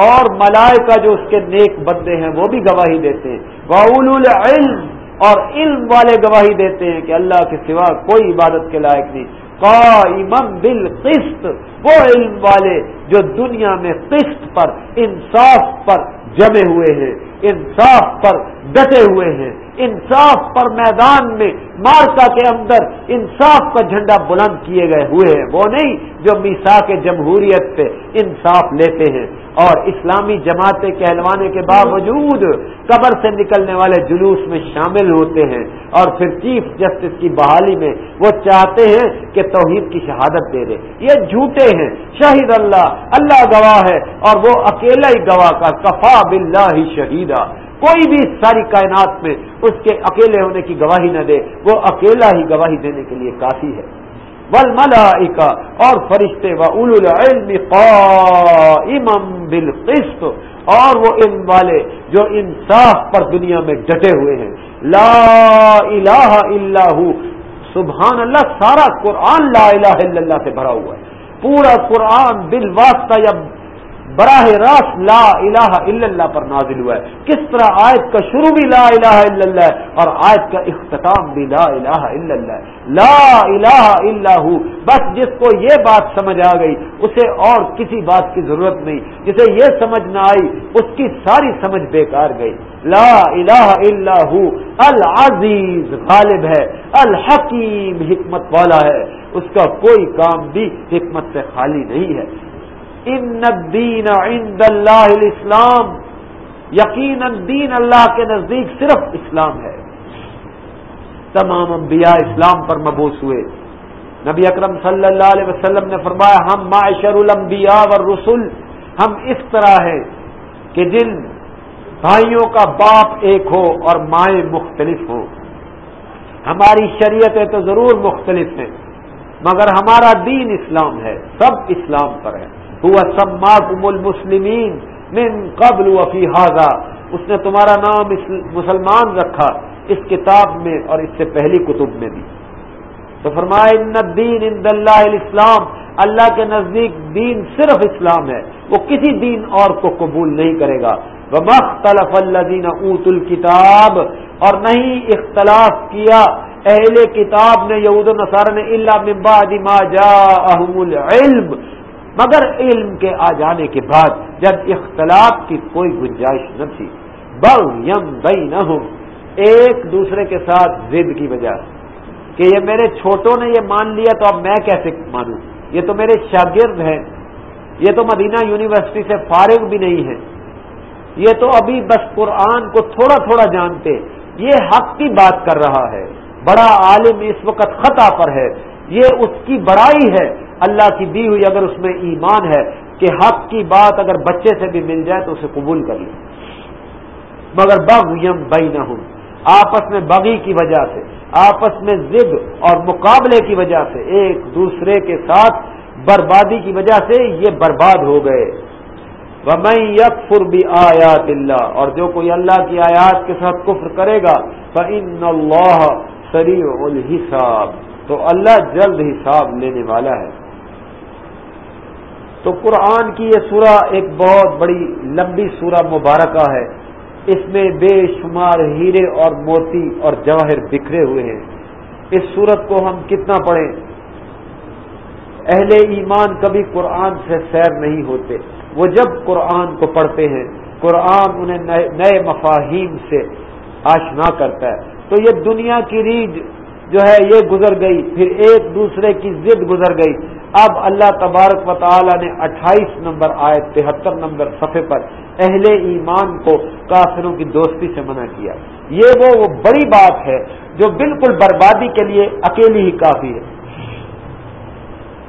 اور ملائکہ جو اس کے نیک بندے ہیں وہ بھی گواہی دیتے ہیں۔ باول العلم، اور علم والے گواہی دیتے ہیں کہ اللہ کے سوا کوئی عبادت کے لائق نہیں۔ قائمم بالقسط، وہ علم والے جو دنیا میں قسط پر، انصاف پر جمے ہوئے ہیں، انصاف پر ڈٹے ہوئے ہیں۔ انصاف پر میدان میں مارکا کے اندر انصاف کا جھنڈا بلند کیے گئے ہوئے ہیں۔ وہ نہیں جو میسا کے جمہوریت سے انصاف لیتے ہیں۔ اور اسلامی جماعتیں کہلوانے کے باوجود قبر سے نکلنے والے جلوس میں شامل ہوتے ہیں۔ اور پھر چیف جسٹس کی بحالی میں وہ چاہتے ہیں کہ توحید کی شہادت دے دے۔ یہ جھوٹے ہیں۔ شاہد اللہ اللہ گواہ ہے اور وہ اکیلا ہی گواہ کا کفا بلّہ شہیدہ۔ کوئی بھی ساری کائنات میں اس کے اکیلے ہونے کی گواہی نہ دے، وہ اکیلا ہی گواہی دینے کے لیے کافی ہے۔ بل ملا اور فرشتے و اول العلم قائمم بالقسط، اور وہ علم والے جو انصاف پر دنیا میں ڈٹے ہوئے ہیں۔ لا الہ الا ہو، سبحان اللہ، سارا قرآن لا الہ الا اللہ سے بھرا ہوا ہے۔ پورا قرآن بال واسطہ یا براہ راست لا الہ الا اللہ پر نازل ہوا ہے۔ کس طرح آیت کا شروع بھی لا الہ الا اللہ ہے اور آیت کا اختتام بھی لا الہ الا اللہ۔ ہے لا الہ الا ہو۔ بس جس کو یہ بات سمجھ آ گئی، اسے اور کسی بات کی ضرورت نہیں۔ جسے یہ سمجھ نہ آئی، اس کی ساری سمجھ بیکار گئی۔ لا الہ الا ہو۔ العزیز غالب ہے۔ الحکیم حکمت والا ہے۔ اس کا کوئی کام بھی حکمت سے خالی نہیں ہے۔ ان الدین عند اللہ الاسلام یقین دین اللہ کے نزدیک صرف اسلام ہے۔ تمام انبیاء اسلام پر مبوس ہوئے۔ نبی اکرم صلی اللہ علیہ وسلم نے فرمایا، ہم معاشر الانبیاء والرسل، ہم اس طرح ہیں کہ جن بھائیوں کا باپ ایک ہو اور مائیں مختلف ہوں۔ ہماری شریعتیں تو ضرور مختلف ہیں، مگر ہمارا دین اسلام ہے، سب اسلام پر ہے سماکم المسلمین من قبل وفی حاضہ اس نے تمہارا نام مسلمان رکھا اس کتاب میں اور اس سے پہلی کتب میں بھی۔ تو فرمائے ان دین ان اللہ اسلام اللہ کے نزدیک دین صرف اسلام ہے، وہ کسی دین اور کو قبول نہیں کرے گا۔ مختلف اللہ دین اوت الکتاب اور نہیں اختلاف کیا اہل کتاب نے، یہود نصار نے اللہ ما جا العلم۔ مگر علم کے آ جانے کے بعد جب اختلاف کی کوئی گنجائش نہ تھی، بل یم بئی نہ ایک دوسرے کے ساتھ ضد کی وجہ سے کہ یہ میرے چھوٹوں نے یہ مان لیا تو اب میں کیسے مانوں؟ یہ تو میرے شاگرد ہیں، یہ تو مدینہ یونیورسٹی سے فارغ بھی نہیں ہے یہ تو ابھی بس قرآن کو تھوڑا تھوڑا جانتے، یہ حق کی بات کر رہا ہے۔ بڑا عالم اس وقت خطا پر ہے۔ یہ اس کی بڑائی ہے۔ اللہ کی دی ہوئی اگر اس میں ایمان ہے کہ حق کی بات اگر بچے سے بھی مل جائے تو اسے قبول کر لیں مگر بغ یم بئی نہ ہوں آپس میں بغی کی وجہ سے، آپس میں ضد اور مقابلے کی وجہ سے، ایک دوسرے کے ساتھ بربادی کی وجہ سے یہ برباد ہو گئے۔ میں یکفر بھی آیات اللہ، اور جو کوئی اللہ کی آیات کے ساتھ کفر کرے گا فن اللہ سری الحساب۔ تو اللہ جلد حساب لینے والا ہے۔ تو قرآن کی یہ سورہ ایک بہت بڑی لمبی سورہ مبارکہ ہے۔ اس میں بے شمار ہیرے اور موتی اور جواہر بکھرے ہوئے ہیں۔ اس سورت کو ہم کتنا پڑھیں؟ اہل ایمان کبھی قرآن سے سیر نہیں ہوتے۔ وہ جب قرآن کو پڑھتے ہیں، قرآن انہیں نئے مفاہیم سے آشنا کرتا ہے۔ تو یہ دنیا کی ریج جو ہے، یہ گزر گئی۔ پھر ایک دوسرے کی ضد گزر گئی۔ اب اللہ تبارک و تعالی نے اٹھائیس نمبر آئے تہتر نمبر صفحے پر اہل ایمان کو کافروں کی دوستی سے منع کیا۔ یہ وہ وہ بڑی بات ہے جو بالکل بربادی کے لیے اکیلی ہی کافی ہے۔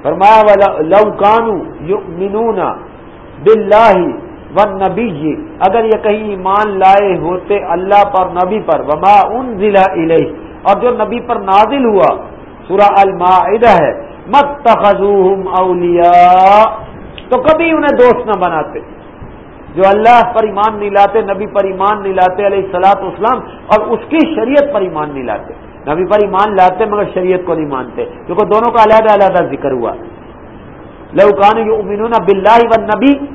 فرمایا والا لوکانو یؤمنون باللہ و نبی اگر یہ کہیں ایمان لائے ہوتے اللہ پر، نبی پر، وما ان ضلع اور جو نبی پر نازل ہوا، سورہ المائدہ ہے مت تخذوہم اولیاء۔ تو کبھی انہیں دوست نہ بناتے۔ جو اللہ پر ایمان نہیں لاتے، نبی پر ایمان نہیں لاتے، علیہ السلاط اسلام اور اس کی شریعت پر ایمان نہیں لاتے۔ نبی پر ایمان لاتے مگر شریعت کو نہیں مانتے۔ کیونکہ دونوں کا علیحدہ علیحدہ ذکر ہوا۔ لوکان امین بلّہ و نبی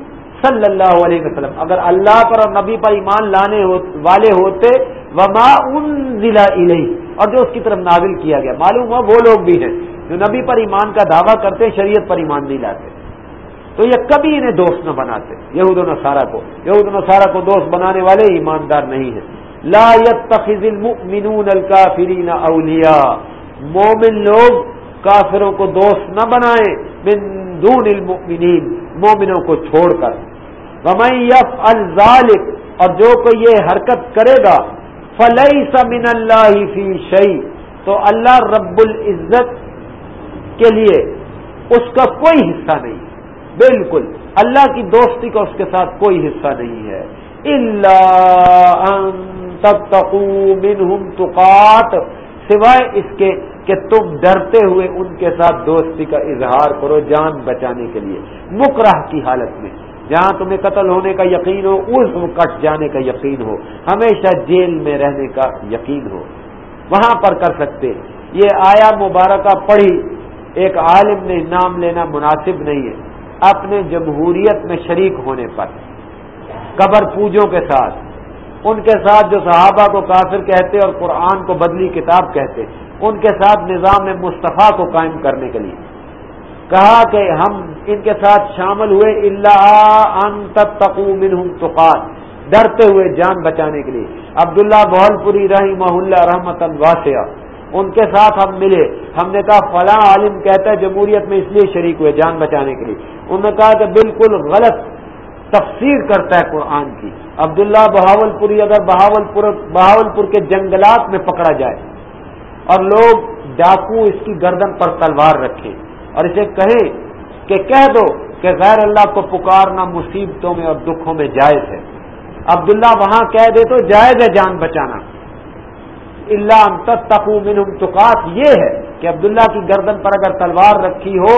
صلی اللہ علیہ وسلم۔ اگر اللہ پر اور نبی پر ایمان لانے والے ہوتے، وما ان ضلع اور جو اس کی طرف نازل کیا گیا۔ معلوم ہوا وہ لوگ بھی ہیں۔ جو نبی پر ایمان کا دعویٰ کرتے، شریعت پر ایمان نہیں لاتے۔ تو یہ کبھی انہیں دوست نہ بناتے، یہود و نصارہ کو۔ یہود و نصارہ کو دوست بنانے والے ایماندار نہیں ہیں۔ لا يتخذ المؤمنون الكافرین اولیاء۔ مومن لوگ کافروں کو دوست نہ بنائیں۔ من دون المؤمنین، مومنوں کو چھوڑ کر۔ یف الظالم اور جو کوئی یہ حرکت کرے گا فلئی سمن اللہ فی شعی تو اللہ رب العزت کے لیے اس کا کوئی حصہ نہیں۔ بالکل، اللہ کی دوستی کا اس کے ساتھ کوئی حصہ نہیں ہے۔ اللہ تقات، سوائے اس کے کہ تم ڈرتے ہوئے ان کے ساتھ دوستی کا اظہار کرو جان بچانے کے لیے۔ مکرہ کی حالت میں، جہاں تمہیں قتل ہونے کا یقین ہو، اس کٹ جانے کا یقین ہو۔ ہمیشہ جیل میں رہنے کا یقین ہو۔ وہاں پر کر سکتے۔ یہ آیا مبارکہ پڑھی۔ ایک عالم نے نام لینا مناسب نہیں ہے، اپنے جمہوریت میں شریک ہونے پر، قبر پوجوں کے ساتھ۔ ان کے ساتھ جو صحابہ کو کافر کہتے اور قرآن کو بدلی کتاب کہتے، ان کے ساتھ نظام مصطفیٰ کو قائم کرنے کے لیے۔ کہا کہ ہم ان کے ساتھ شامل ہوئے اللہ ان تقات۔ ڈرتے ہوئے جان بچانے کے لیے۔ عبداللہ بہل پوری رحیم اللہ رحمت الواسع ان کے ساتھ ہم ملے۔ ہم نے کہا، فلاں عالم کہتا ہے جمہوریت میں اس لیے شریک ہوئے جان بچانے کے لیے۔ انہوں نے کہا کہ بالکل غلط تفسیر کرتا ہے قرآن کی۔ عبداللہ بہاول پوری اگر بہاول پور بہاول پور کے جنگلات میں پکڑا جائے اور لوگ ڈاکو اس کی گردن پر تلوار رکھے اور اسے کہے کہ کہہ دو کہ غیر اللہ کو پکارنا مصیبتوں میں اور دکھوں میں جائز ہے۔ عبداللہ وہاں کہہ دے تو جائز ہے جان بچانا۔ اللہ تقو منہم تقات یہ ہے کہ عبداللہ کی گردن پر اگر تلوار رکھی ہو،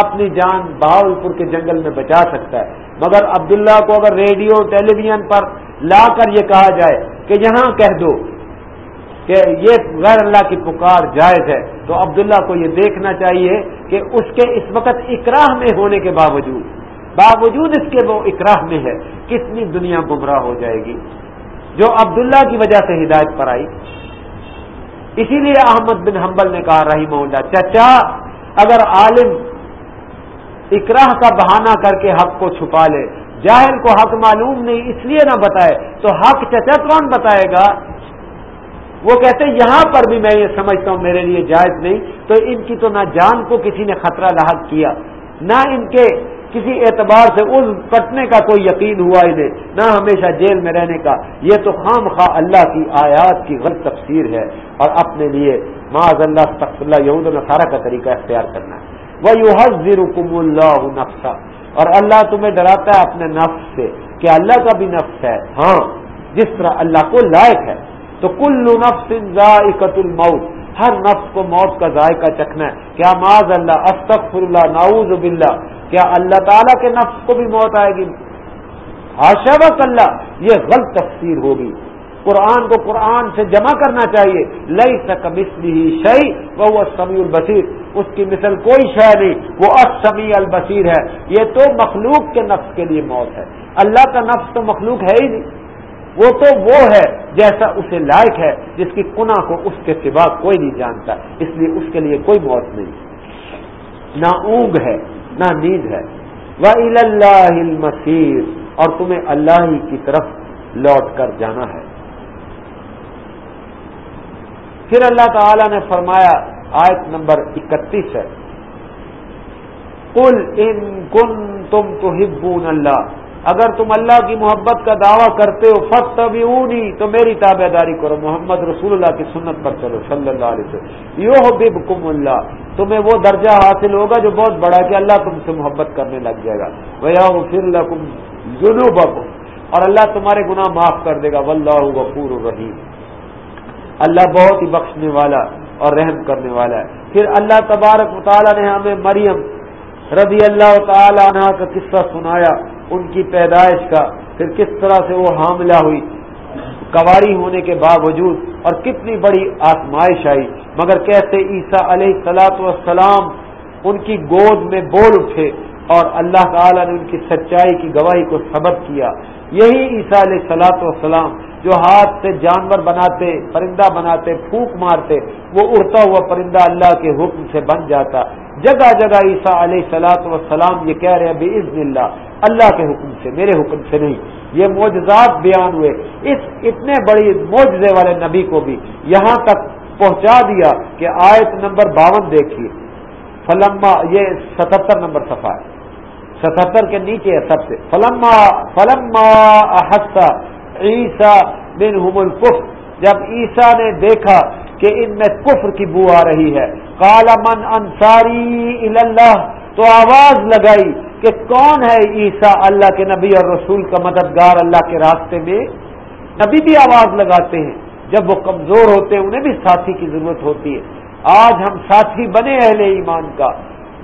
اپنی جان بہاول پور کے جنگل میں بچا سکتا ہے۔ مگر عبداللہ کو اگر ریڈیو ٹیلی ویژن پر لا کر یہ کہا جائے کہ یہاں کہہ دو کہ یہ غیر اللہ کی پکار جائز ہے، تو عبداللہ کو یہ دیکھنا چاہیے کہ اس کے اس وقت اکراہ میں ہونے کے باوجود باوجود اس کے وہ اکراہ میں ہے، کتنی دنیا گمراہ ہو جائے گی۔ جو عبداللہ کی وجہ سے ہدایت پر آئی اسی لیے احمد بن حنبل نے کہا رہی اللہ، چچا، اگر عالم اکراہ کا بہانہ کر کے حق کو چھپا لے، جاہل کو حق معلوم نہیں، اس لیے نہ بتائے، تو حق چچا کون بتائے گا؟ وہ کہتے ہیں یہاں پر بھی میں یہ سمجھتا ہوں، میرے لیے جائز نہیں، تو ان کی تو نہ جان کو کسی نے خطرہ لاحق کیا، نہ ان کے کسی اعتبار سے اس کٹنے کا کوئی یقین ہوا انہیں نہ ہمیشہ جیل میں رہنے کا۔ یہ تو خام خواہ اللہ کی آیات کی غلط تفسیر ہے اور اپنے لیے معذ اللہ تخص اللہ، یہود نصارہ کا طریقہ اختیار کرنا ہے۔ وہ یو حضر اللہ نقصہ اور اللہ تمہیں ڈراتا ہے اپنے نفس سے کہ اللہ کا بھی نفس ہے۔ ہاں جس طرح اللہ کو لائق ہے۔ تو کل نفس ذائقت الموت۔ ہر نفس کو موت کا ذائقہ چکھنا ہے۔ کیا معاذ اللہ استغفر اللہ نعوذ باللہ۔ کیا اللہ تعالیٰ کے نفس کو بھی موت آئے گی؟ آشاوت اللہ، یہ غلط تفسیر ہوگی۔ قرآن کو قرآن سے جمع کرنا چاہیے۔ لئی سک مسلی شعی وہ سمیع البصیر۔ اس کی مثل کوئی شے نہیں، وہ اسمی البصیر ہے۔ یہ تو مخلوق کے نفس کے لیے موت ہے۔ اللہ کا نفس تو مخلوق ہے ہی نہیں۔ وہ تو وہ ہے جیسا اسے لائق ہے، جس کی کنا کو اس کے سوا کوئی نہیں جانتا، اس لیے اس کے لیے کوئی موت نہیں۔ نہ اونگ ہے، نہ نیند ہے۔ وہ اللہ مسیر اور تمہیں اللہ ہی کی طرف لوٹ کر جانا ہے۔ پھر اللہ تعالی نے فرمایا، آیت نمبر اکتیس ہے۔ کل ان کن تم تو اللہ اگر تم اللہ کی محبت کا دعویٰ کرتے ہو فت تبھی تو میری تابے داری کرو، محمد رسول اللہ کی سنت پر چلو، صلی اللہ علیہ وسلم۔ یو بب اللہ۔ تمہیں وہ درجہ حاصل ہوگا جو بہت بڑا کہ اللہ تم سے محبت کرنے لگ جائے گا۔ وہ پھر اللہ اور اللہ تمہارے گناہ معاف کر دے گا۔ واللہ غفور الرحیم اللہ بہت ہی بخشنے والا اور رحم کرنے والا ہے۔ پھر اللہ تبارک مطالعہ نے ہمیں مریم رضی اللہ تعالی عنہ کا قصہ سنایا۔ ان کی پیدائش کا، پھر کس طرح سے وہ حاملہ ہوئی؟ کواری ہونے کے باوجود، اور کتنی بڑی آسمائش آئی۔ مگر کیسے عیسیٰ علیہ سلاۃ والسلام ان کی گود میں بول اٹھے؟ اور اللہ تعالی نے ان کی سچائی کی گواہی کو سبب کیا۔ یہی عیسیٰ علیہ سلاۃ والسلام جو ہاتھ سے جانور بناتے، پرندہ بناتے، پھونک مارتے، وہ اڑتا ہوا پرندہ اللہ کے حکم سے بن جاتا۔ جگہ جگہ عیسیٰ علیہ سلاۃ وسلام یہ کہہ رہے ہیں عزن اللہ اللہ کے حکم سے، میرے حکم سے نہیں۔ یہ معجزات بیان ہوئے۔ اس اتنے بڑی معجزے والے نبی کو بھی یہاں تک پہنچا دیا کہ آیت نمبر باون دیکھیے۔ فلما، یہ ستہتر نمبر صفحہ ہے۔ ستہتر کے نیچے ہے سب سے۔ فلما فلما احسا عیسا بن الکف جب عیسا نے دیکھا کہ ان میں کفر کی بو آ رہی ہے کالا من انصاری اللہ تو آواز لگائی کہ کون ہے عیسا اللہ کے نبی اور رسول کا مددگار اللہ کے راستے میں؟ نبی بھی آواز لگاتے ہیں۔ جب وہ کمزور ہوتے ہیں، انہیں بھی ساتھی کی ضرورت ہوتی ہے۔ آج ہم ساتھی بنے اہل ایمان کا۔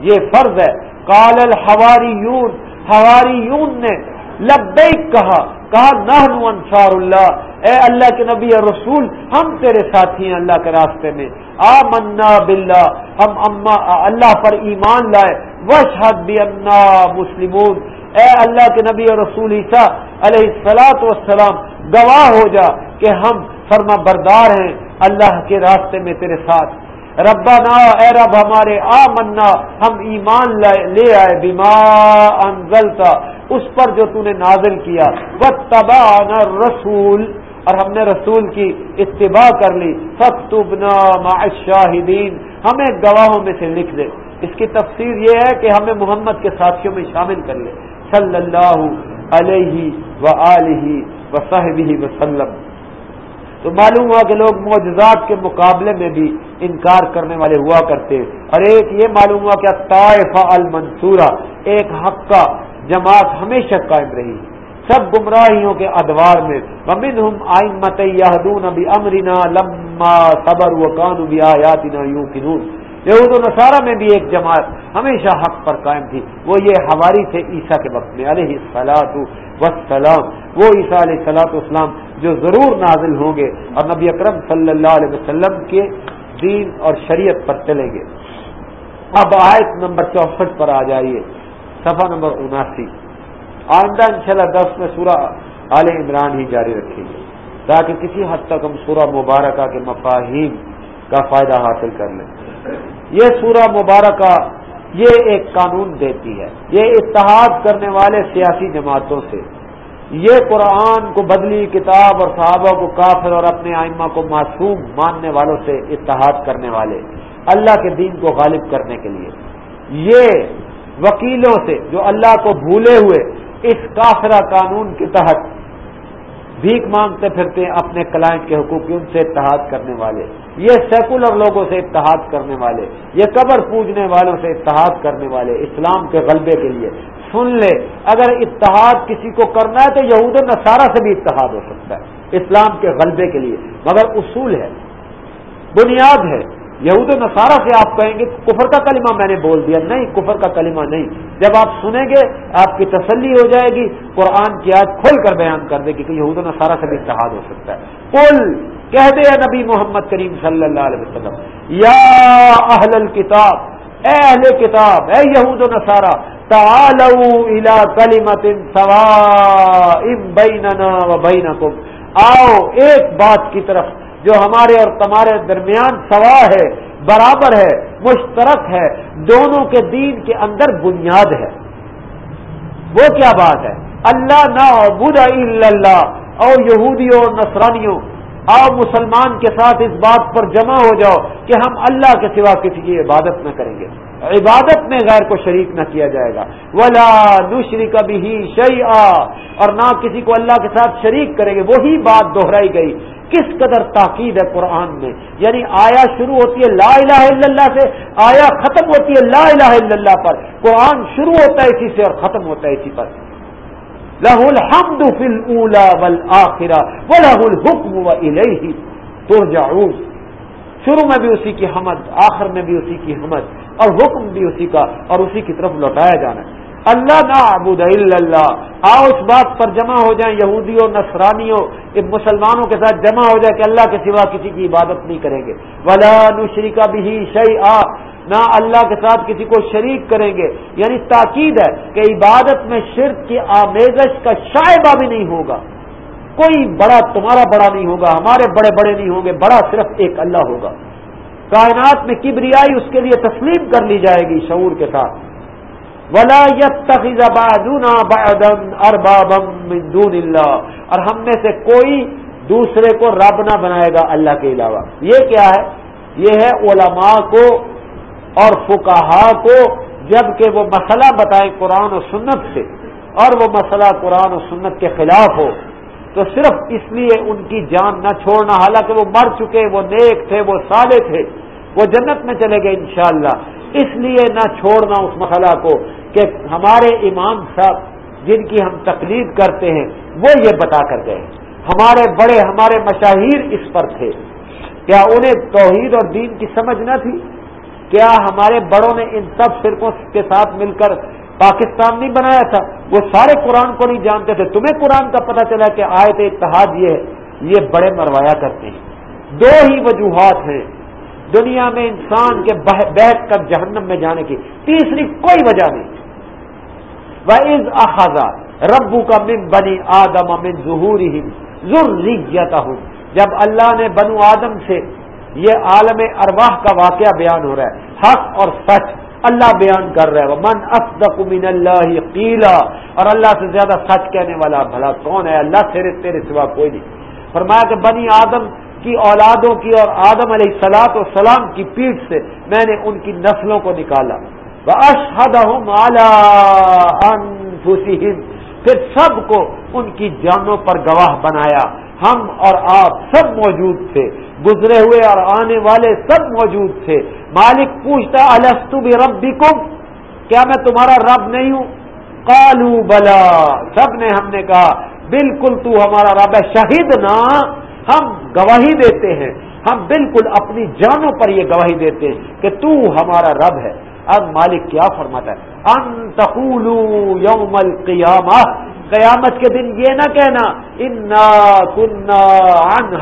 یہ فرض ہے۔ کال الحواری یون ہواری یون نے لبیک کہا کہا نہ انصار اللہ اے اللہ کے نبی اور رسول، ہم تیرے ساتھی ہیں اللہ کے راستے میں۔ آ منا ہم اما، اللہ پر ایمان لائے۔ وشحد بھی انا مسلمون۔ اے اللہ کے نبی اور رسول عیسیٰ علیہ السلاط وسلام گواہ ہو جا کہ ہم فرما بردار ہیں اللہ کے راستے میں تیرے ساتھ۔ ربا نا اے رب ہمارے آ منا ہم ایمان لے آئے بیما انزلتا اس پر جو نے نازل کیا۔ وہ تباہ رسول اور ہم نے رسول کی اتباع کر لی۔ فتبنا شاہدین ہمیں گواہوں میں سے لکھ دے۔ اس کی تفسیر یہ ہے کہ ہمیں محمد کے ساتھیوں میں شامل کر لے۔ صلی اللہ علیہ و علیہ و صحب وسلم۔ تو معلوم ہوا کہ لوگ معجزات کے مقابلے میں بھی انکار کرنے والے ہوا کرتے۔ اور ایک یہ معلوم ہوا کہ طائفہ المنصورہ، ایک حق کا جماعت ہمیشہ قائم رہی۔ سب گمراہیوں کے ادوار میں ممن ہم آئین مت ابھی امرینا لما صبر و قانو آیاتنا یہود و نصارہ میں بھی ایک جماعت ہمیشہ حق پر قائم تھی۔ وہ یہ ہماری تھے عیسیٰ کے وقت میں۔ علیہ السلاۃ وسلام وہ عیسیٰ علیہ السلاۃ والسلام جو ضرور نازل ہوں گے اور نبی اکرم صلی اللہ علیہ وسلم کے دین اور شریعت پر چلیں گے۔ اب آیت نمبر چونسٹھ پر آ جائیے۔ صفحہ نمبر اناسی۔ آئندہ انشاءاللہ دس میں سورہ عال عمران ہی جاری رکھیں گے۔ تاکہ کسی حد تک ہم سورہ مبارکہ کے مفاہیم کا فائدہ حاصل کر لیں۔ یہ سورہ مبارکہ یہ ایک قانون دیتی ہے۔ یہ اتحاد کرنے والے سیاسی جماعتوں سے۔ یہ قرآن کو بدلی کتاب اور صحابہ کو کافر اور اپنے آئمہ کو معصوم ماننے والوں سے اتحاد کرنے والے۔ اللہ کے دین کو غالب کرنے کے لیے۔ یہ وکیلوں سے جو اللہ کو بھولے ہوئے اس کافرہ قانون کے تحت بھیک مانگتے پھرتے ہیں اپنے کلائنٹ کے حقوق ان سے اتحاد کرنے والے۔ یہ سیکولر لوگوں سے اتحاد کرنے والے، یہ قبر پوجنے والوں سے اتحاد کرنے والے اسلام کے غلبے کے لیے۔ سن لے، اگر اتحاد کسی کو کرنا ہے تو یہود نصارہ سے بھی اتحاد ہو سکتا ہے۔ اسلام کے غلبے کے لیے۔ مگر اصول ہے، بنیاد ہے۔ یہود نصارہ سے آپ کہیں گے کفر کا کلمہ میں نے بول دیا، نہیں، کفر کا کلمہ نہیں۔ جب آپ سنیں گے، آپ کی تسلی ہو جائے گی، قرآن کی آج کھول کر بیان کر دے گی کہ یہود نصارہ سے بھی اتحاد ہو سکتا ہے۔ کل کہہ دے نبی محمد کریم صلی اللہ علیہ وسلم، یا اہل الكتاب اے اہل کتاب، اے یہود و نصارہ الى کلمت سواء بیننا و بینکم۔ آؤ، ایک بات کی طرف جو ہمارے اور تمہارے درمیان سوا ہے، برابر ہے، مشترک ہے، دونوں کے دین کے اندر بنیاد ہے۔ وہ کیا بات ہے؟ اللہ نہ اللہ۔ اور یہودیوں، نصرانیوں آؤ مسلمان کے ساتھ اس بات پر جمع ہو جاؤ کہ ہم اللہ کے سوا کسی کی عبادت نہ کریں گے۔ عبادت میں غیر کو شریک نہ کیا جائے گا۔ ولا نشری کبھی شعی اور نہ کسی کو اللہ کے ساتھ شریک کریں گے۔ وہی بات دوہرائی گئی۔ کس قدر تاکید ہے قرآن میں؟ یعنی آیا شروع ہوتی ہے لا الہ الا اللہ سے، آیا ختم ہوتی ہے لا الہ الا اللہ پر۔ قرآن شروع ہوتا ہے اسی سے اور ختم ہوتا ہے اسی پر۔ لہ الحمد فی الاولا والآخرہ ولہ الحکم و الیہ ترجعون۔ شروع میں بھی اسی کی حمد، آخر میں بھی اسی کی حمد اور حکم بھی اسی کا اور اسی کی طرف لوٹایا جانا ہے۔ اللہ نہ ابود اللہ۔ آؤ اس بات پر جمع ہو جائیں یہودیوں، نصرانیوں مسلمانوں کے ساتھ جمع ہو جائے کہ اللہ کے سوا کسی کی عبادت نہیں کریں گے۔ ولا نشری کا بھی شعی آ نہ اللہ کے ساتھ کسی کو شریک کریں گے۔ یعنی تاکید ہے کہ عبادت میں شرک کی آمیزش کا شائبہ بھی نہیں ہوگا۔ کوئی بڑا تمہارا بڑا نہیں ہوگا، ہمارے بڑے بڑے نہیں ہوں گے، بڑا صرف ایک اللہ ہوگا۔ کائنات میں کبریائی اس کے لیے تسلیم کر لی جائے گی شعور کے ساتھ۔ ولا من دون اللہ اور ہم میں سے کوئی دوسرے کو رب نہ بنائے گا اللہ کے علاوہ۔ یہ کیا ہے؟ یہ ہے علماء کو اور فکاہا کو جبکہ وہ مسئلہ بتائیں قرآن و سنت سے۔ اور وہ مسئلہ قرآن و سنت کے خلاف ہو۔ تو صرف اس لیے ان کی جان نہ چھوڑنا، حالانکہ وہ مر چکے، وہ نیک تھے، وہ سالے تھے۔ وہ جنت میں چلے گئے انشاءاللہ۔ اس لیے نہ چھوڑنا اس مسئلہ کو کہ ہمارے امام صاحب جن کی ہم تقلید کرتے ہیں، وہ یہ بتا کر گئے۔ ہمارے بڑے، ہمارے مشاہیر اس پر تھے۔ کیا انہیں توحید اور دین کی سمجھ نہ تھی؟ کیا ہمارے بڑوں نے ان سب فرقوں کے ساتھ مل کر پاکستان نہیں بنایا تھا؟ وہ سارے قرآن کو نہیں جانتے تھے۔ تمہیں قرآن کا پتہ چلا کہ آئے تھے اتحاد یہ ہے، یہ بڑے مروایا کرتے ہیں۔ دو ہی وجوہات ہیں۔ دنیا میں انسان کے بیٹھ کر جہنم میں جانے کی تیسری کوئی وجہ نہیں۔ وہ از احاظہ ربو کا من بنی آدم امن ظہور ہی ہوں جب اللہ نے بنو آدم سے یہ عالم ارواح کا واقعہ بیان ہو رہا ہے، حق اور سچ اللہ بیان کر رہا ہے۔ من اصدق من اللہ قیلا اور اللہ سے زیادہ سچ کہنے والا بھلا کون ہے؟ اللہ تیرے تیرے سوا کوئی نہیں۔ فرمایا کہ بنی آدم کی اولادوں کی اور آدم علیہ سلاط و سلام کی پیٹھ سے میں نے ان کی نسلوں کو نکالا۔ اشحد پھر سب کو ان کی جانوں پر گواہ بنایا۔ ہم اور آپ سب موجود تھے۔ گزرے ہوئے اور آنے والے سب موجود تھے۔ مالک پوچھتا السطب رب کیا میں تمہارا رب نہیں ہوں؟ کالو بلا سب نے ہم نے کہا، بالکل تو ہمارا رب ہے شہید نا ہم گواہی دیتے ہیں۔ ہم بالکل اپنی جانوں پر یہ گواہی دیتے ہیں کہ تو ہمارا رب ہے۔ اب مالک کیا فرماتا ہے؟ ان تقولو یوم القیامہ۔ قیامت کے دن یہ نہ کہنا، انا کنا ان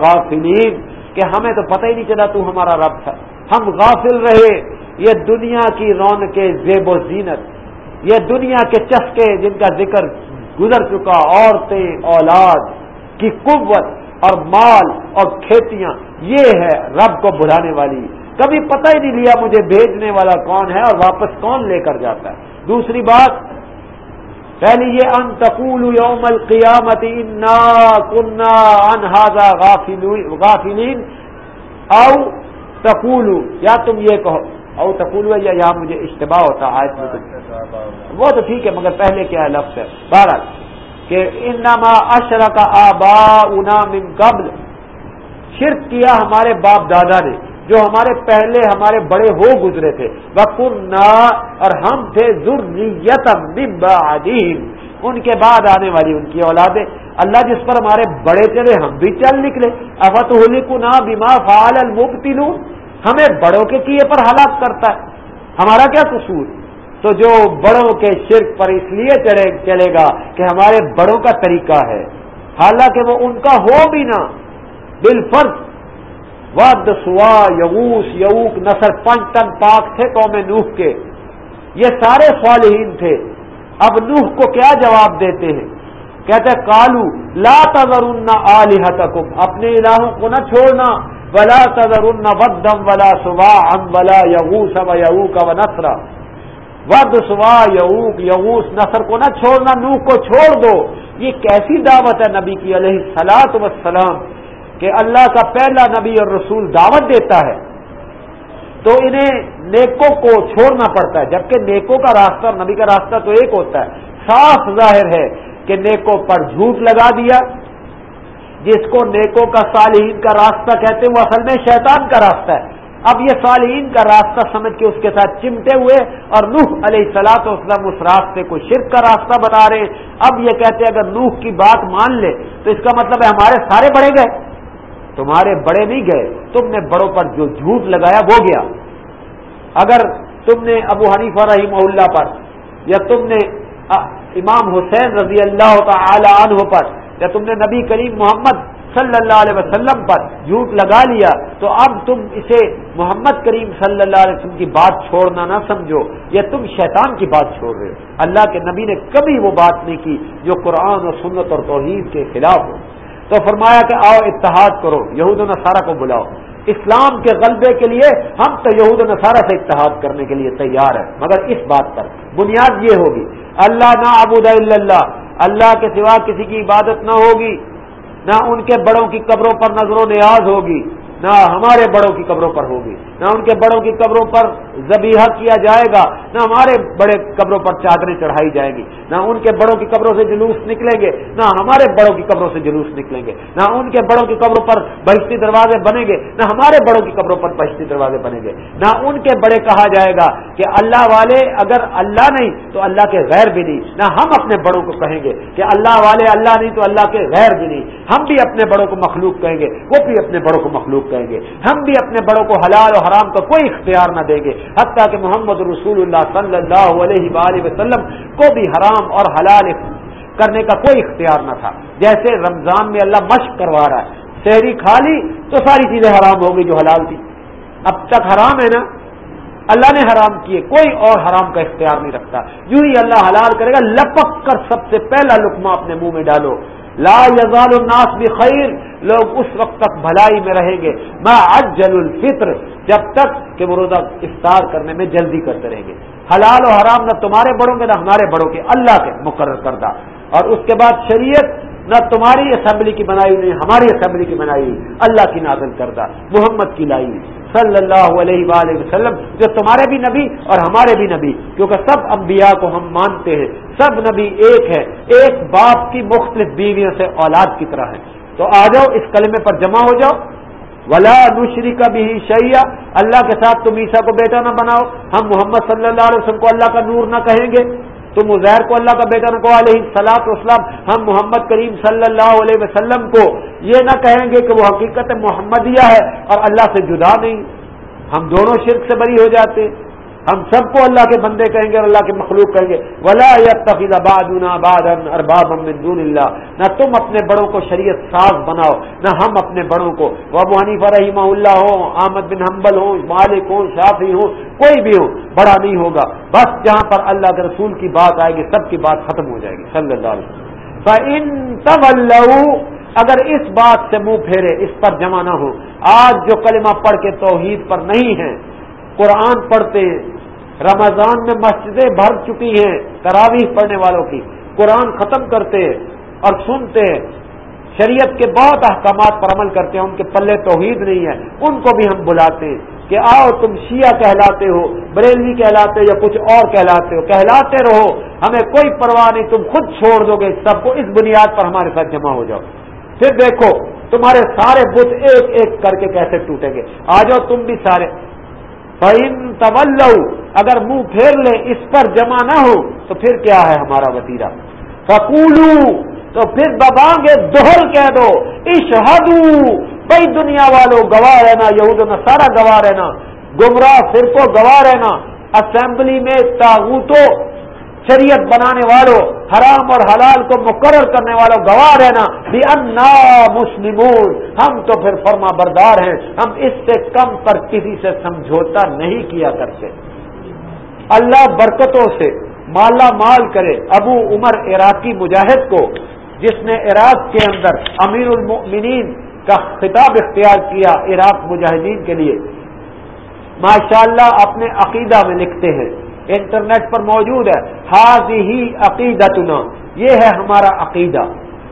غافلین کہ ہمیں تو پتہ ہی نہیں چلا تو ہمارا رب تھا۔ ہم غافل رہے۔ یہ دنیا کی رون کے زیب و زینت۔ یہ دنیا کے چسکے جن کا ذکر گزر چکا، عورتیں، اولاد کی قوت۔ اور مال اور کھیتیاں، یہ ہے رب کو بلانے والی۔ کبھی پتہ ہی نہیں لیا مجھے بھیجنے والا کون ہے اور واپس کون لے کر جاتا ہے۔ دوسری بات، پہلی یہ، ان تقول یوم القیامت انا کنہ انہذا غافلین۔ او تقول یا تم یہ کہو۔ او تقول یا یہاں مجھے اشتباہ ہوتا آیت میں۔ وہ تو ٹھیک ہے، مگر پہلے کیا ہے لفظ ہے؟ بہرحال کہ انما اشر کا آبا من قبل۔ شرک کیا ہمارے باپ دادا نے، جو ہمارے پہلے ہمارے بڑے ہو گزرے تھے۔ بکرنا اور ہم تھے ان کے بعد آنے والی ان کی اولادیں۔ اللہ جس پر ہمارے بڑے چلے، ہم بھی چل نکلے۔ افت ہونا بیما فعال المبتلو ہمیں بڑوں کے کیے پر ہلاک کرتا ہے۔ ہمارا کیا قصور؟ تو جو بڑوں کے شرک پر اس لیے چلے گا کہ ہمارے بڑوں کا طریقہ ہے، حالانکہ وہ ان کا ہو بھی نہ۔ بال فرض ود سوا یوس یوک نسر پنچ تن پاک تھے قوم نوح کے۔ یہ سارے صالحین تھے۔ اب نوح کو کیا جواب دیتے ہیں؟ کہتے کالو لا تذر آلحتکم اپنے الہوں کو نہ چھوڑنا۔ ولا تذر ودم ولا سوا ام ولا یغوس و یوک و نسرا ود سوا یوک یغوس نسر کو نہ چھوڑنا، نوح کو چھوڑ دو۔ یہ کیسی دعوت ہے نبی کی علیہ سلاۃ وسلام کہ اللہ کا پہلا نبی اور رسول دعوت دیتا ہے؟ تو انہیں نیکوں کو چھوڑنا پڑتا ہے، جبکہ نیکوں کا راستہ اور نبی کا راستہ تو ایک ہوتا ہے۔ صاف ظاہر ہے کہ نیکوں پر جھوٹ لگا دیا، جس کو نیکوں کا صالحین کا راستہ کہتے ہیں، وہ اصل میں شیطان کا راستہ ہے۔ اب یہ صالحین کا راستہ سمجھ کے اس کے ساتھ چمٹے ہوئے اور نوح علیہ سلاط اسلم اس راستے کو شرک کا راستہ بتا رہے اب یہ کہتے ہیں اگر نوح کی بات مان لے تو اس کا مطلب ہے ہمارے سارے بڑے گئے۔ تمہارے بڑے نہیں گئے، تم نے بڑوں پر جو جھوٹ لگایا وہ گیا۔ اگر تم نے ابو حنیف رحیم اللہ پر یا تم نے امام حسین رضی اللہ تعالی عنہ پر یا تم نے نبی کریم محمد صلی اللہ علیہ وسلم پر جھوٹ لگا لیا، تو اب تم اسے محمد کریم صلی اللہ علیہ وسلم کی بات چھوڑنا نہ سمجھو، یا تم شیطان کی بات چھوڑ رہے ہو۔ اللہ کے نبی نے کبھی وہ بات نہیں کی جو قرآن اور سنت اور توحید کے خلاف ہو۔ تو فرمایا کہ آؤ اتحاد کرو، یہود و نصارہ کو بلاؤ۔ اسلام کے غلبے کے لیے ہم تو یہود و نصارہ سے اتحاد کرنے کے لیے تیار ہیں۔ مگر اس بات پر بنیاد یہ ہوگی، اللہ نہ ابود اللہ اللہ کے سوا کسی کی عبادت نہ ہوگی۔ نہ ان کے بڑوں کی قبروں پر نظر و نیاز ہوگی، نہ ہمارے بڑوں کی قبروں پر ہوگی۔ نہ ان کے بڑوں کی قبروں پر زبیحہ کیا جائے گا، نہ ہمارے بڑے قبروں پر چادریں چڑھائی جائیں گی، نہ ان کے بڑوں کی قبروں سے جلوس نکلیں گے، نہ ہمارے بڑوں کی قبروں سے جلوس نکلیں گے، نہ ان کے بڑوں کی قبروں پر بہشتی دروازے بنے گے، نہ ہمارے بڑوں کی قبروں پر بہشتی دروازے بنے گے۔ نہ ان کے بڑے کہا جائے گا کہ اللہ والے اگر اللہ نہیں تو اللہ کے غیر بھی نہیں، نہ ہم اپنے بڑوں کو کہیں گے کہ اللہ والے اللہ نہیں تو اللہ کے غیر بھی نہیں۔ ہم بھی اپنے بڑوں کو مخلوق کہیں گے، وہ بھی اپنے بڑوں کو مخلوق کہیں گے۔ ہم بھی اپنے بڑوں کو حلال و حرام کا کوئی اختیار نہ دیں گے۔ حتیٰ کہ محمد رسول اللہ صلی اللہ علیہ وآلہ وسلم کو بھی حرام اور حلال کرنے کا کوئی اختیار نہ تھا۔ جیسے رمضان میں اللہ مشق کروا رہا ہے شہری کھا لی تو ساری چیزیں حرام ہو گئی جو حلال تھی۔ اب تک حرام ہے نا؟ اللہ نے حرام کیے، کوئی اور حرام کا اختیار نہیں رکھتا۔ یوں ہی اللہ حلال کرے گا، لپک کر سب سے پہلا لکما اپنے منہ میں ڈالو۔ لا یزال الناس بخیر لوگ اس وقت تک بھلائی میں رہیں گے۔ میں اجل الفطر، جب تک کہ وہ روزہ افطار کرنے میں جلدی کرتے رہیں گے۔ حلال و حرام نہ تمہارے بڑوں کے، نہ ہمارے بڑوں کے، اللہ کے مقرر کردہ۔ اور اس کے بعد شریعت، نہ تمہاری اسمبلی کی بنائی نہیں ہماری اسمبلی کی بنائی ہوئی اللہ کی نازل کردہ۔ محمد کی لائی۔ صلی اللہ علیہ وآلہ وسلم، جو تمہارے بھی نبی اور ہمارے بھی نبی، کیونکہ سب انبیاء کو ہم مانتے ہیں، سب نبی ایک ہے ایک باپ کی مختلف بیویوں سے اولاد کی طرح ہے تو آ جاؤ، اس کلمے پر جمع ہو جاؤ۔ ولا نشری کا بھی شیا اللہ کے ساتھ تم عیسا کو بیٹا نہ بناؤ۔ ہم محمد صلی اللہ علیہ وسلم کو اللہ کا نور نہ کہیں گے۔ تم عزیر کو اللہ کا بیٹا نہ علیہ سلاط وسلم ہم محمد کریم صلی اللہ علیہ وسلم کو یہ نہ کہیں گے کہ وہ حقیقت محمدیہ ہے اور اللہ سے جدا نہیں۔ ہم دونوں شرک سے بری ہو جاتے۔ ہم سب کو اللہ کے بندے کہیں گے اور اللہ کے مخلوق کہیں گے۔ ولا تفیل آباد ارباب دون اللہ نہ تم اپنے بڑوں کو شریعت ساز بناؤ، نہ ہم اپنے بڑوں کو۔ وہ حنیفہ رحیمہ اللہ ہو احمد بن حنبل ہوں، مالک ہوں شافی ہوں، کوئی بھی ہو بڑا نہیں ہوگا۔ بس جہاں پر اللہ کے رسول کی بات آئے گی، سب کی بات ختم ہو جائے گی۔ صلی اللہ علیہ وسلم۔ اگر اس بات سے منہ پھیرے، اس پر جمع نہ ہو۔ آج جو کلمہ پڑھ کے توحید پر نہیں ہے، قرآن پڑھتے ہیں رمضان میں مسجدیں بھر چکی ہیں، تراویح پڑھنے والوں کی، قرآن ختم کرتے اور سنتے، شریعت کے بہت احکامات پر عمل کرتے ہیں، ان کے پلے توحید نہیں ہے ان کو بھی ہم بلاتے ہیں کہ آؤ تم شیعہ کہلاتے ہو، بریلوی کہلاتے ہو یا کچھ اور کہلاتے ہو۔ کہلاتے رہو، ہمیں کوئی پرواہ نہیں، تم خود چھوڑ دو گے سب کو اس بنیاد پر ہمارے ساتھ جمع ہو جاؤ۔ پھر دیکھو، تمہارے سارے بت ایک ایک کر کے کیسے ٹوٹیں گے؟ آ جاؤ، تم بھی سارے۔ طول اگر منہ پھیر لے اس پر جمع نہ ہو، تو پھر کیا ہے ہمارا وطیرہ؟ فکولو تو پھر ببانگے دوہر کہہ دو اشہدو بھائی دنیا والوں گواہ رہنا، یہود سارا گواہ رہنا، گمراہ فرقوں گواہ رہنا، اسمبلی میں تاغوتوں شریعت بنانے والوں حرام اور حلال کو مقرر کرنے والوں گواہ رہنا بھی انا مسلمون۔ ہم تو پھر فرما بردار ہیں، ہم اس سے کم پر کسی سے سمجھوتا نہیں کیا کرتے۔ اللہ برکتوں سے مالا مال کرے۔ ابو عمر عراقی مجاہد کو، جس نے عراق کے اندر امیر المؤمنین کا خطاب اختیار کیا عراق مجاہدین کے لیے۔ ماشاء اللہ اپنے عقیدہ میں لکھتے ہیں۔ انٹرنیٹ پر موجود ہے۔ ہاض ہی عقیدتنا۔ یہ ہے ہمارا عقیدہ۔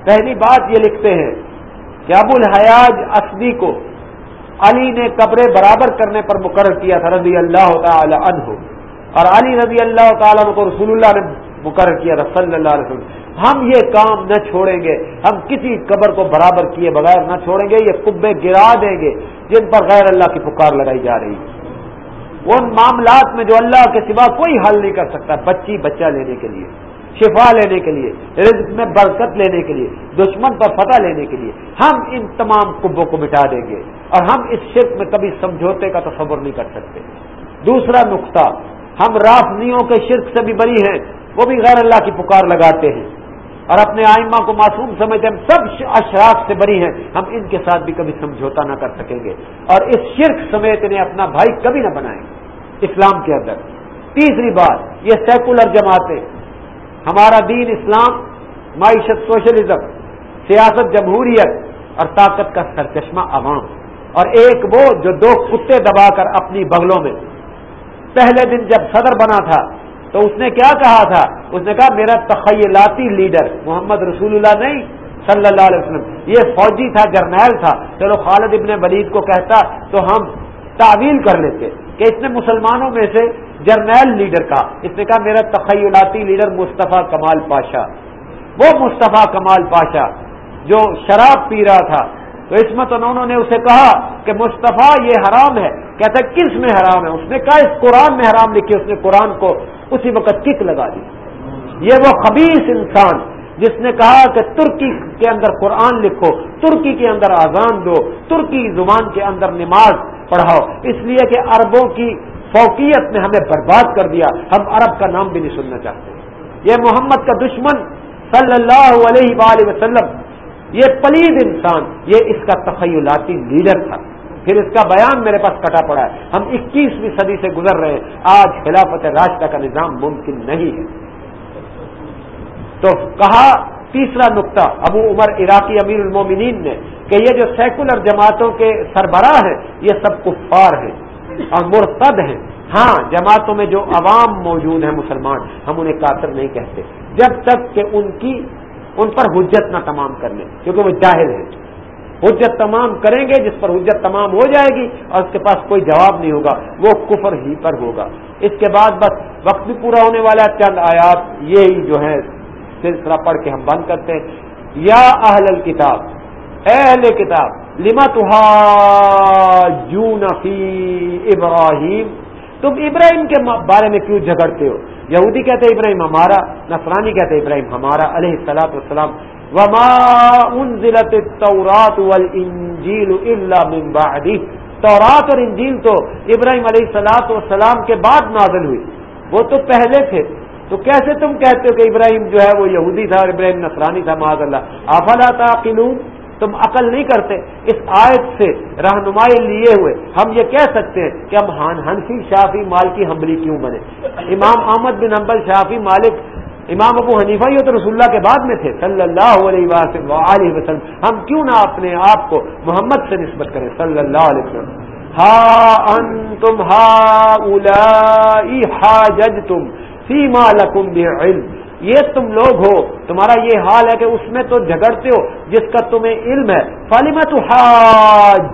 پہلی بات یہ لکھتے ہیں کہ ابو الحیاج اسدی کو علی نے قبریں برابر کرنے پر مقرر کیا تھا، رضی اللہ تعالی عنہ۔ اور علی رضی اللہ تعالیٰ کو رسول اللہ نے مقرر کیا تھا، صلی اللہ علیہ وسلم۔ ہم یہ کام نہ چھوڑیں گے۔ ہم کسی قبر کو برابر کیے بغیر نہ چھوڑیں گے۔ یہ کبے گرا دیں گے، جن پر غیر اللہ کی پکار لگائی جا رہی ہے۔ ان معاملات میں جو اللہ کے سوا کوئی حل نہیں کر سکتا، بچی بچہ لینے کے لیے، شفا لینے کے لیے، رزق میں برکت لینے کے لیے، دشمن پر فتح لینے کے لیے، ہم ان تمام کبوں کو مٹا دیں گے اور ہم اس شرک میں کبھی سمجھوتے کا تصور نہیں کر سکتے۔ دوسرا نقطہ، ہم رافنیوں کے شرک سے بھی بری ہیں، وہ بھی غیر اللہ کی پکار لگاتے ہیں۔ اور اپنے آئمہ کو معصوم سمجھتے ہیں سب اشراف سے بری ہیں، ہم ان کے ساتھ بھی کبھی سمجھوتا نہ کر سکیں گے۔ اور اس شرک سمیت انہیں اپنا بھائی کبھی نہ بنائیں۔ اسلام کے اندر۔ تیسری بات، یہ سیکولر جماعتیں۔ ہمارا دین اسلام، معیشت سوشلزم، سیاست جمہوریت اور طاقت کا سرچشمہ عوام۔ اور ایک وہ جو دو کتے دبا کر اپنی بغلوں میں۔ پہلے دن جب صدر بنا تھا تو اس نے کیا کہا تھا؟ اس نے کہا، میرا تخیلاتی لیڈر محمد رسول اللہ نہیں، صلی اللہ علیہ وسلم. یہ فوجی تھا، جرنیل تھا۔ چلو خالد ابن ولید کو کہتا تو ہم تعویل کر لیتے کہ اس نے مسلمانوں میں سے جرنیل لیڈر کا اس نے کہا، میرا تخیلاتی لیڈر مصطفیٰ کمال پاشا۔ وہ مصطفیٰ کمال پاشا جو شراب پی رہا تھا تو اس میں تو انہوں نے اسے کہا کہ مصطفیٰ یہ حرام ہے۔ کہتا کس میں حرام ہے؟ اس نے کہا، اس قرآن میں حرام لکھی، اس نے قرآن کو اسی وقت کک لگا دی۔ یہ وہ خبیص انسان جس نے کہا کہ ترکی کے اندر قرآن لکھو، ترکی کے اندر آزان دو، ترکی زبان کے اندر نماز پڑھاؤ۔ اس لیے کہ عربوں کی فوقیت نے ہمیں برباد کر دیا۔ ہم عرب کا نام بھی نہیں سننا چاہتے۔ یہ محمد کا دشمن صلی اللہ علیہ وآلہ وسلم یہ پلید انسان، یہ اس کا تخیلاتی لیڈر تھا۔ پھر اس کا بیان میرے پاس کٹا پڑا ہے۔ ہم اکیسویں صدی سے گزر رہے ہیں۔ آج خلافت راشدہ کا نظام ممکن نہیں ہے۔ تو کہا تیسرا نقطہ، ابو عمر عراقی امیر المومنین نے کہ یہ جو سیکولر جماعتوں کے سربراہ ہیں، یہ سب کفار ہیں اور مرتد ہیں۔ ہاں جماعتوں میں جو عوام موجود ہیں مسلمان، ہم انہیں کافر نہیں کہتے۔ جب تک کہ ان کی ان پر حجت نہ تمام کر لیں، کیونکہ وہ جاہل ہیں۔ حجت تمام کریں گے، جس پر حجت تمام ہو جائے گی، اور اس کے پاس کوئی جواب نہیں ہوگا، وہ کفر ہی پر ہوگا۔ اس کے بعد بس وقت بھی پورا ہونے والا چند آیات یہی جو ہے سلسلہ پڑھ کے ہم بند کرتے ہیں۔ یا اہل الکتاب، اہل کتاب لمت فی ابراہیم تم ابراہیم کے بارے میں کیوں جھگڑتے ہو؟ یہودی کہتے ابراہیم ہمارا نفرانی کہتے ابراہیم ہمارا، علیہ السلاۃ والسلام۔ وما انزلت التورات والانجیل الا من بعدی تورات اور انجیل تو ابراہیم علیہ السلاۃ والسلام کے بعد نازل ہوئی۔ وہ تو پہلے تھے۔ تو کیسے تم کہتے ہو کہ ابراہیم جو ہے وہ یہودی تھا اور ابراہیم نصرانی تھا؟ معاذ اللہ۔ آفلا تعقلون؟ تم عقل نہیں کرتے اس آیت سے رہنمائی لیے ہوئے ہم یہ کہہ سکتے ہیں کہ ہم ہنفی شافی مالکی حملی کیوں بنے؟ امام احمد بن حنبل شافی مالک امام ابو حنیفہ یہ تو رسول اللہ کے بعد میں تھے، صلی اللہ علیہ وسلم ہم کیوں نہ اپنے آپ کو محمد سے نسبت کریں؟ صلی اللہ علیہ وسلم۔ ہا ان تم ہا الا ہا جج تم سیما لکم علم یہ تم لوگ ہو، تمہارا یہ حال ہے کہ اس میں تو جھگڑتے ہو، جس کا تمہیں علم ہے۔ فالمت تو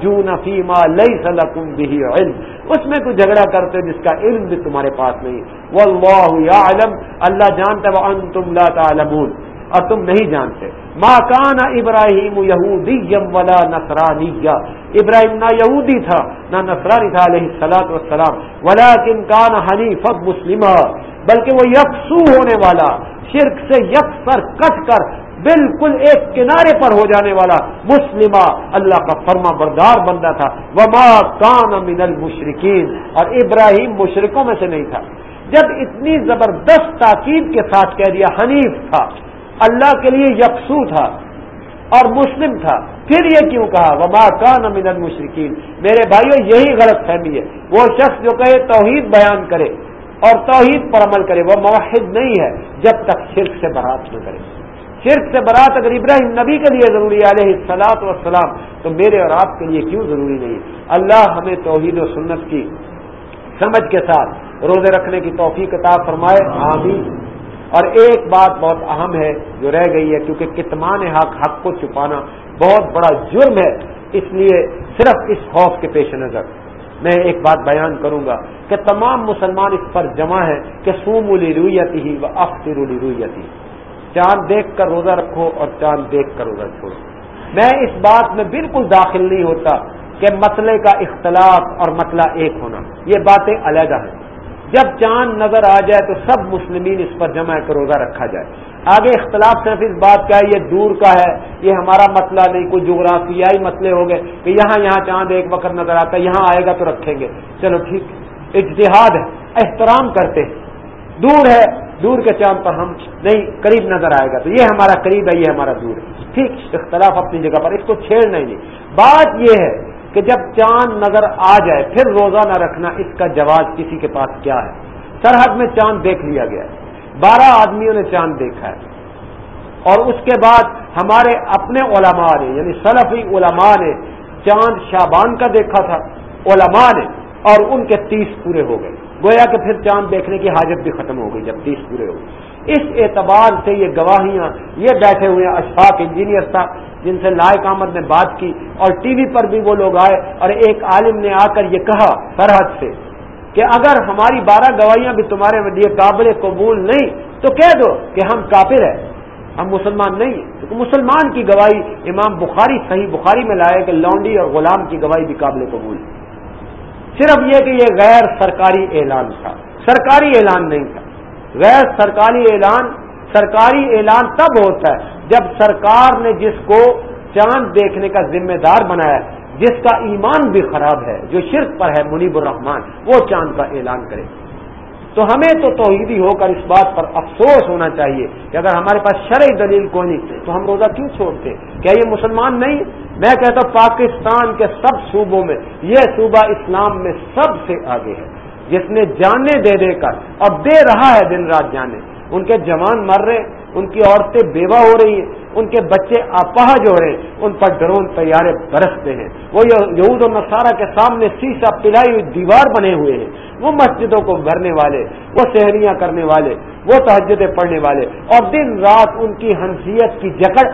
جو نفیما لئی سلکم بھی علم۔ اس میں تو جھگڑا کرتے ہو جس کا علم بھی تمہارے پاس نہیں۔ واللہ علم اللہ جانتا وہ ان تم لا تعلمون۔ اور تم نہیں جانتے۔ ماں کان ابراہیم یہودی یم ولا نسرانی ابراہیم نہ یہودی تھا، نہ نسرانی تھا علیہ سلاۃ وسلام ولا کان حنیف مسلم بلکہ وہ یکسو ہونے والا، شرک سے یکسر کٹ کر بالکل ایک کنارے پر ہو جانے والا مسلمہ۔ اللہ کا فرما بردار بندہ تھا۔ وما کان من المشرقین اور ابراہیم مشرقوں میں سے نہیں تھا۔ جب اتنی زبردست تاکید کے ساتھ کہہ دیا حنیف تھا۔ اللہ کے لیے یکسو تھا اور مسلم تھا۔ پھر یہ کیوں کہا؟ وما کان من المشرقین میرے بھائیوں یہی غلط فہمی ہے۔ وہ شخص جو کہے توحید بیان کرے اور توحید پر عمل کرے، وہ موحد نہیں ہے جب تک شرک سے برات نہ کرے۔ شرک سے برات اگر ابراہیم نبی کے لیے ضروری علیہ سلاط وسلام تو میرے اور آپ کے لیے کیوں ضروری نہیں؟ اللہ ہمیں توحید و سنت کی سمجھ کے ساتھ روزے رکھنے کی توفیق کتاب فرمائے۔ آمین۔ اور ایک بات بہت اہم ہے جو رہ گئی ہے، کیونکہ کتمان حق حق کو چھپانا بہت بڑا جرم ہے، اس لیے صرف اس خوف کے پیش نظر۔ میں ایک بات بیان کروں گا کہ تمام مسلمان اس پر جمع ہے کہ سوم الی رویتی ہی و اختر الی رویتی چاند دیکھ کر روزہ رکھو اور چاند دیکھ کر روزہ چھوڑو۔ میں اس بات میں بالکل داخل نہیں ہوتا کہ مسئلے کا اختلاف اور مسئلہ ایک ہونا، یہ باتیں علیحدہ ہیں۔ جب چاند نظر آ جائے تو سب مسلمین اس پر جمع کر روزہ رکھا جائے۔ آگے اختلاف صرف اس بات کا ہے، یہ دور کا ہے، یہ ہمارا مسئلہ نہیں، کوئی جغرافیائی مسئلے ہو گئے کہ یہاں یہاں چاند ایک وقت نظر آتا ہے، یہاں آئے گا تو رکھیں گے۔ چلو ٹھیک، اجتہاد ہے، احترام کرتے ہیں۔ دور ہے، دور کے چاند پر ہم نہیں، قریب نظر آئے گا تو یہ ہمارا قریب ہے، یہ ہمارا دور ہے۔ ٹھیک، اختلاف اپنی جگہ پر، اس کو چھیڑنا ہی نہیں۔ بات یہ ہے کہ جب چاند نظر آ جائے، پھر روزہ نہ رکھنا اس کا جواز کسی کے پاس کیا ہے؟ سرحد میں چاند دیکھ لیا گیا ہے۔ بارہ آدمیوں نے چاند دیکھا ہے۔ اور اس کے بعد ہمارے اپنے علماء نے یعنی سلفی علماء نے چاند شابان کا دیکھا تھا، علماء نے، اور ان کے تیس پورے ہو گئے۔ گویا کہ پھر چاند دیکھنے کی حاجت بھی ختم ہو گئی جب تیس پورے ہو گئے۔ اس اعتبار سے یہ گواہیاں، یہ بیٹھے ہوئے اشفاق انجینئر تھا، جن سے لائق احمد نے بات کی اور ٹی وی پر بھی وہ لوگ آئے اور ایک عالم نے آ کر یہ کہا سرحد سے کہ اگر ہماری بارہ گواہیاں بھی تمہارے لیے قابل قبول نہیں، تو کہہ دو کہ ہم کافر ہیں۔ ہم مسلمان نہیں ہیں۔ کیونکہ مسلمان کی گواہی امام بخاری، صحیح بخاری میں لائے کہ لونڈی اور غلام کی گواہی بھی قابل قبول صرف یہ کہ یہ غیر سرکاری اعلان تھا۔ سرکاری اعلان نہیں تھا۔ غیر سرکاری اعلان سرکاری اعلان تب ہوتا ہے جب سرکار نے جس کو چاند دیکھنے کا ذمہ دار بنایا جس کا ایمان بھی خراب ہے، جو شرک پر ہے منیب الرحمان وہ چاند کا اعلان کرے۔ تو ہمیں تو توحیدی ہو کر اس بات پر افسوس ہونا چاہیے کہ اگر ہمارے پاس شرعی دلیل کوئی نہیں، تو ہم روزہ کیوں چھوڑتے؟ کیا یہ مسلمان نہیں؟ میں کہتا ہوں پاکستان کے سب صوبوں میں یہ صوبہ اسلام میں سب سے آگے ہے۔ جس نے جانے دے دے کر اور دے رہا ہے دن رات جانے۔ ان کے جوان مر رہے، ان کی عورتیں بیوہ ہو رہی ہیں، ان کے بچے اپاہج ہو رہے ہیں ان پر ڈرون تیارے برستے ہیں۔ وہ یہود و نصارہ کے سامنے سیسا پلائی ہوئی دیوار بنے ہوئے ہیں۔ وہ مسجدوں کو بھرنے والے، وہ سہریاں کرنے والے، وہ تہجدیں پڑھنے والے۔ اور دن رات ان کی حنثیت کی جکڑ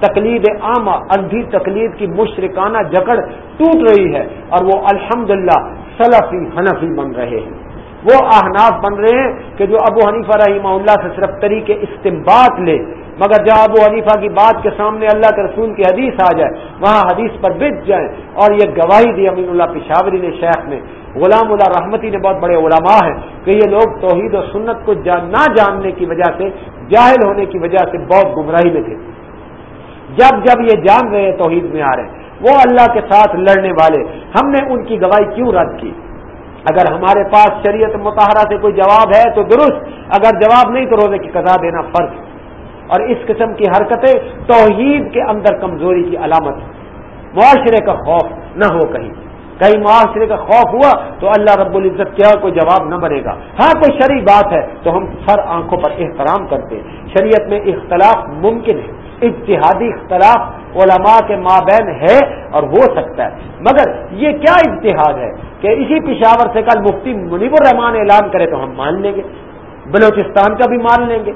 تقلید عامہ، اندھی تقلید کی مشرکانہ جکڑ ٹوٹ رہی ہے۔ اور وہ الحمدللہ سلفی حنفی بن رہے ہیں۔ وہ احناف بن رہے ہیں کہ جو ابو حنیفہ رحمہ اللہ سے صرف طریقے استمباد لے، مگر جب ابو حنیفہ کی بات کے سامنے اللہ کے رسول کی حدیث آ جائے، وہاں حدیث پر بچ جائیں۔ اور یہ گواہی دی امین اللہ پشاوری نے، شیخ نے۔ غلام اللہ رحمتی نے، بہت بڑے علماء ہیں کہ یہ لوگ توحید و سنت کو نہ جاننے کی وجہ سے، جاہل ہونے کی وجہ سے بہت گمراہی میں تھے۔ جب جب یہ جان رہے ہیں توحید میں آ رہے ہیں وہ اللہ کے ساتھ لڑنے والے۔ ہم نے ان کی گواہی کیوں رد کی؟ اگر ہمارے پاس شریعت متحرہ سے کوئی جواب ہے تو درست، اگر جواب نہیں تو روزے کی قضا دینا فرض۔ اور اس قسم کی حرکتیں توحید کے اندر کمزوری کی علامت معاشرے کا خوف نہ ہو کہیں۔ کہیں معاشرے کا خوف ہوا تو اللہ رب العزت کیا کوئی جواب نہ بنے گا۔ ہاں کوئی شرعی بات ہے تو ہم سر آنکھوں پر احترام کرتے شریعت میں اختلاف ممکن ہے۔ اتحادی اختلاف علماء کے مابین ہے اور ہو سکتا ہے۔ مگر یہ کیا اتحاد ہے کہ اسی پشاور سے کل مفتی منیب الرحمان اعلان کرے تو ہم مان لیں گے، بلوچستان کا بھی مان لیں گے،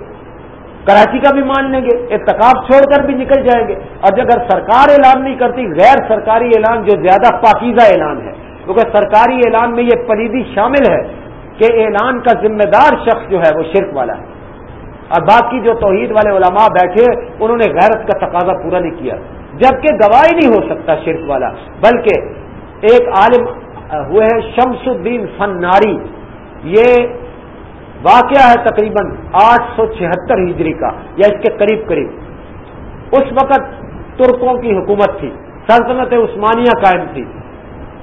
کراچی کا بھی مان لیں گے اتقاب چھوڑ کر بھی نکل جائیں گے۔ اور اگر سرکار اعلان نہیں کرتی، غیر سرکاری اعلان جو زیادہ پاکیزہ اعلان ہے، کیونکہ سرکاری اعلان میں یہ پلیدی شامل ہے کہ اعلان کا ذمہ دار شخص جو ہے وہ شرک والا ہے۔ اور باقی جو توحید والے علماء بیٹھے، انہوں نے غیرت کا تقاضا پورا نہیں کیا۔ جبکہ گواہی نہیں ہو سکتا شرک والا، بلکہ ایک عالم ہوئے ہیں، شمس الدین فناری۔ یہ واقعہ ہے تقریباً آٹھ سو چھہتر ہجری کا، یا اس کے قریب قریب۔ اس وقت ترکوں کی حکومت تھی، سلطنت عثمانیہ قائم تھی۔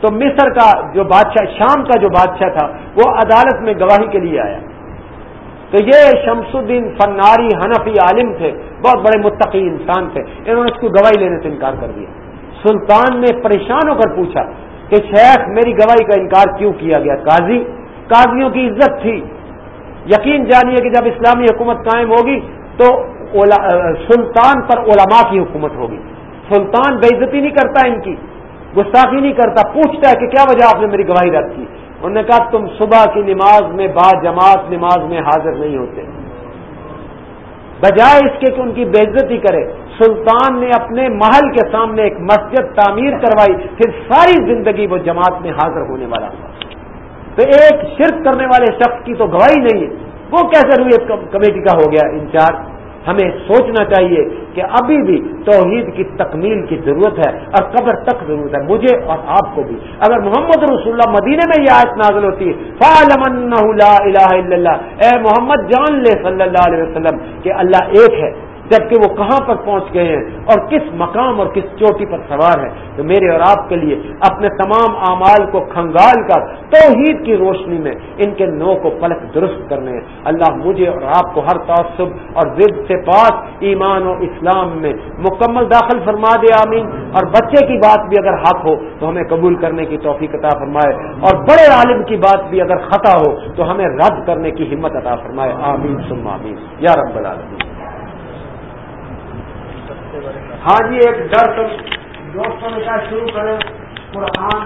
تو مصر کا جو بادشاہ، شام کا جو بادشاہ تھا، وہ عدالت میں گواہی کے لیے آیا۔ تو یہ شمس الدین فناری حنفی عالم تھے، بہت بڑے متقی انسان تھے، انہوں نے اس کو گواہی لینے سے انکار کر دیا۔ سلطان نے پریشان ہو کر پوچھا کہ شیخ میری گواہی کا انکار کیوں کیا گیا؟ قاضی؟ قاضیوں کی عزت تھی۔ یقین جانیے کہ جب اسلامی حکومت قائم ہوگی تو سلطان پر علماء کی حکومت ہوگی۔ سلطان بے عزتی نہیں کرتا ان کی، گستاخی نہیں کرتا، پوچھتا ہے کہ کیا وجہ آپ نے میری گواہی رکھ کی؟ انہوں نے کہا، تم صبح کی نماز میں با جماعت نماز میں حاضر نہیں ہوتے۔ بجائے اس کے کہ ان کی بے عزتی کرے، سلطان نے اپنے محل کے سامنے ایک مسجد تعمیر کروائی، پھر ساری زندگی وہ جماعت میں حاضر ہونے والا تھا۔ تو ایک شرک کرنے والے شخص کی تو گواہی نہیں ہے۔ وہ کیسے روئے کمیٹی کا ہو گیا انچارج؟ ہمیں سوچنا چاہیے کہ ابھی بھی توحید کی تکمیل کی ضرورت ہے اور قبر تک ضرورت ہے، مجھے اور آپ کو بھی۔ اگر محمد رسول اللہ مدینے میں یہ آیت نازل ہوتی ہے اللہ اے محمد، جان لے صلی اللہ علیہ وسلم کہ اللہ ایک ہے۔ جبکہ وہ کہاں پر پہنچ گئے ہیں اور کس مقام اور کس چوٹی پر سوار ہے تو میرے اور آپ کے لیے اپنے تمام اعمال کو کھنگال کر توحید کی روشنی میں ان کے نو کو پلک درست کرنے۔ اللہ مجھے اور آپ کو ہر تعصب اور ضد سے پاس ایمان و اسلام میں مکمل داخل فرما دے، آمین۔ اور بچے کی بات بھی اگر حق ہو تو ہمیں قبول کرنے کی توفیق عطا فرمائے۔ اور بڑے عالم کی بات بھی اگر خطا ہو تو ہمیں رد کرنے کی ہمت عطا فرمائے۔ آمین سم آمین۔ یا رب العالمین۔ ہاں جی ایک درس دوستوں نے کہا شروع کریں قرآن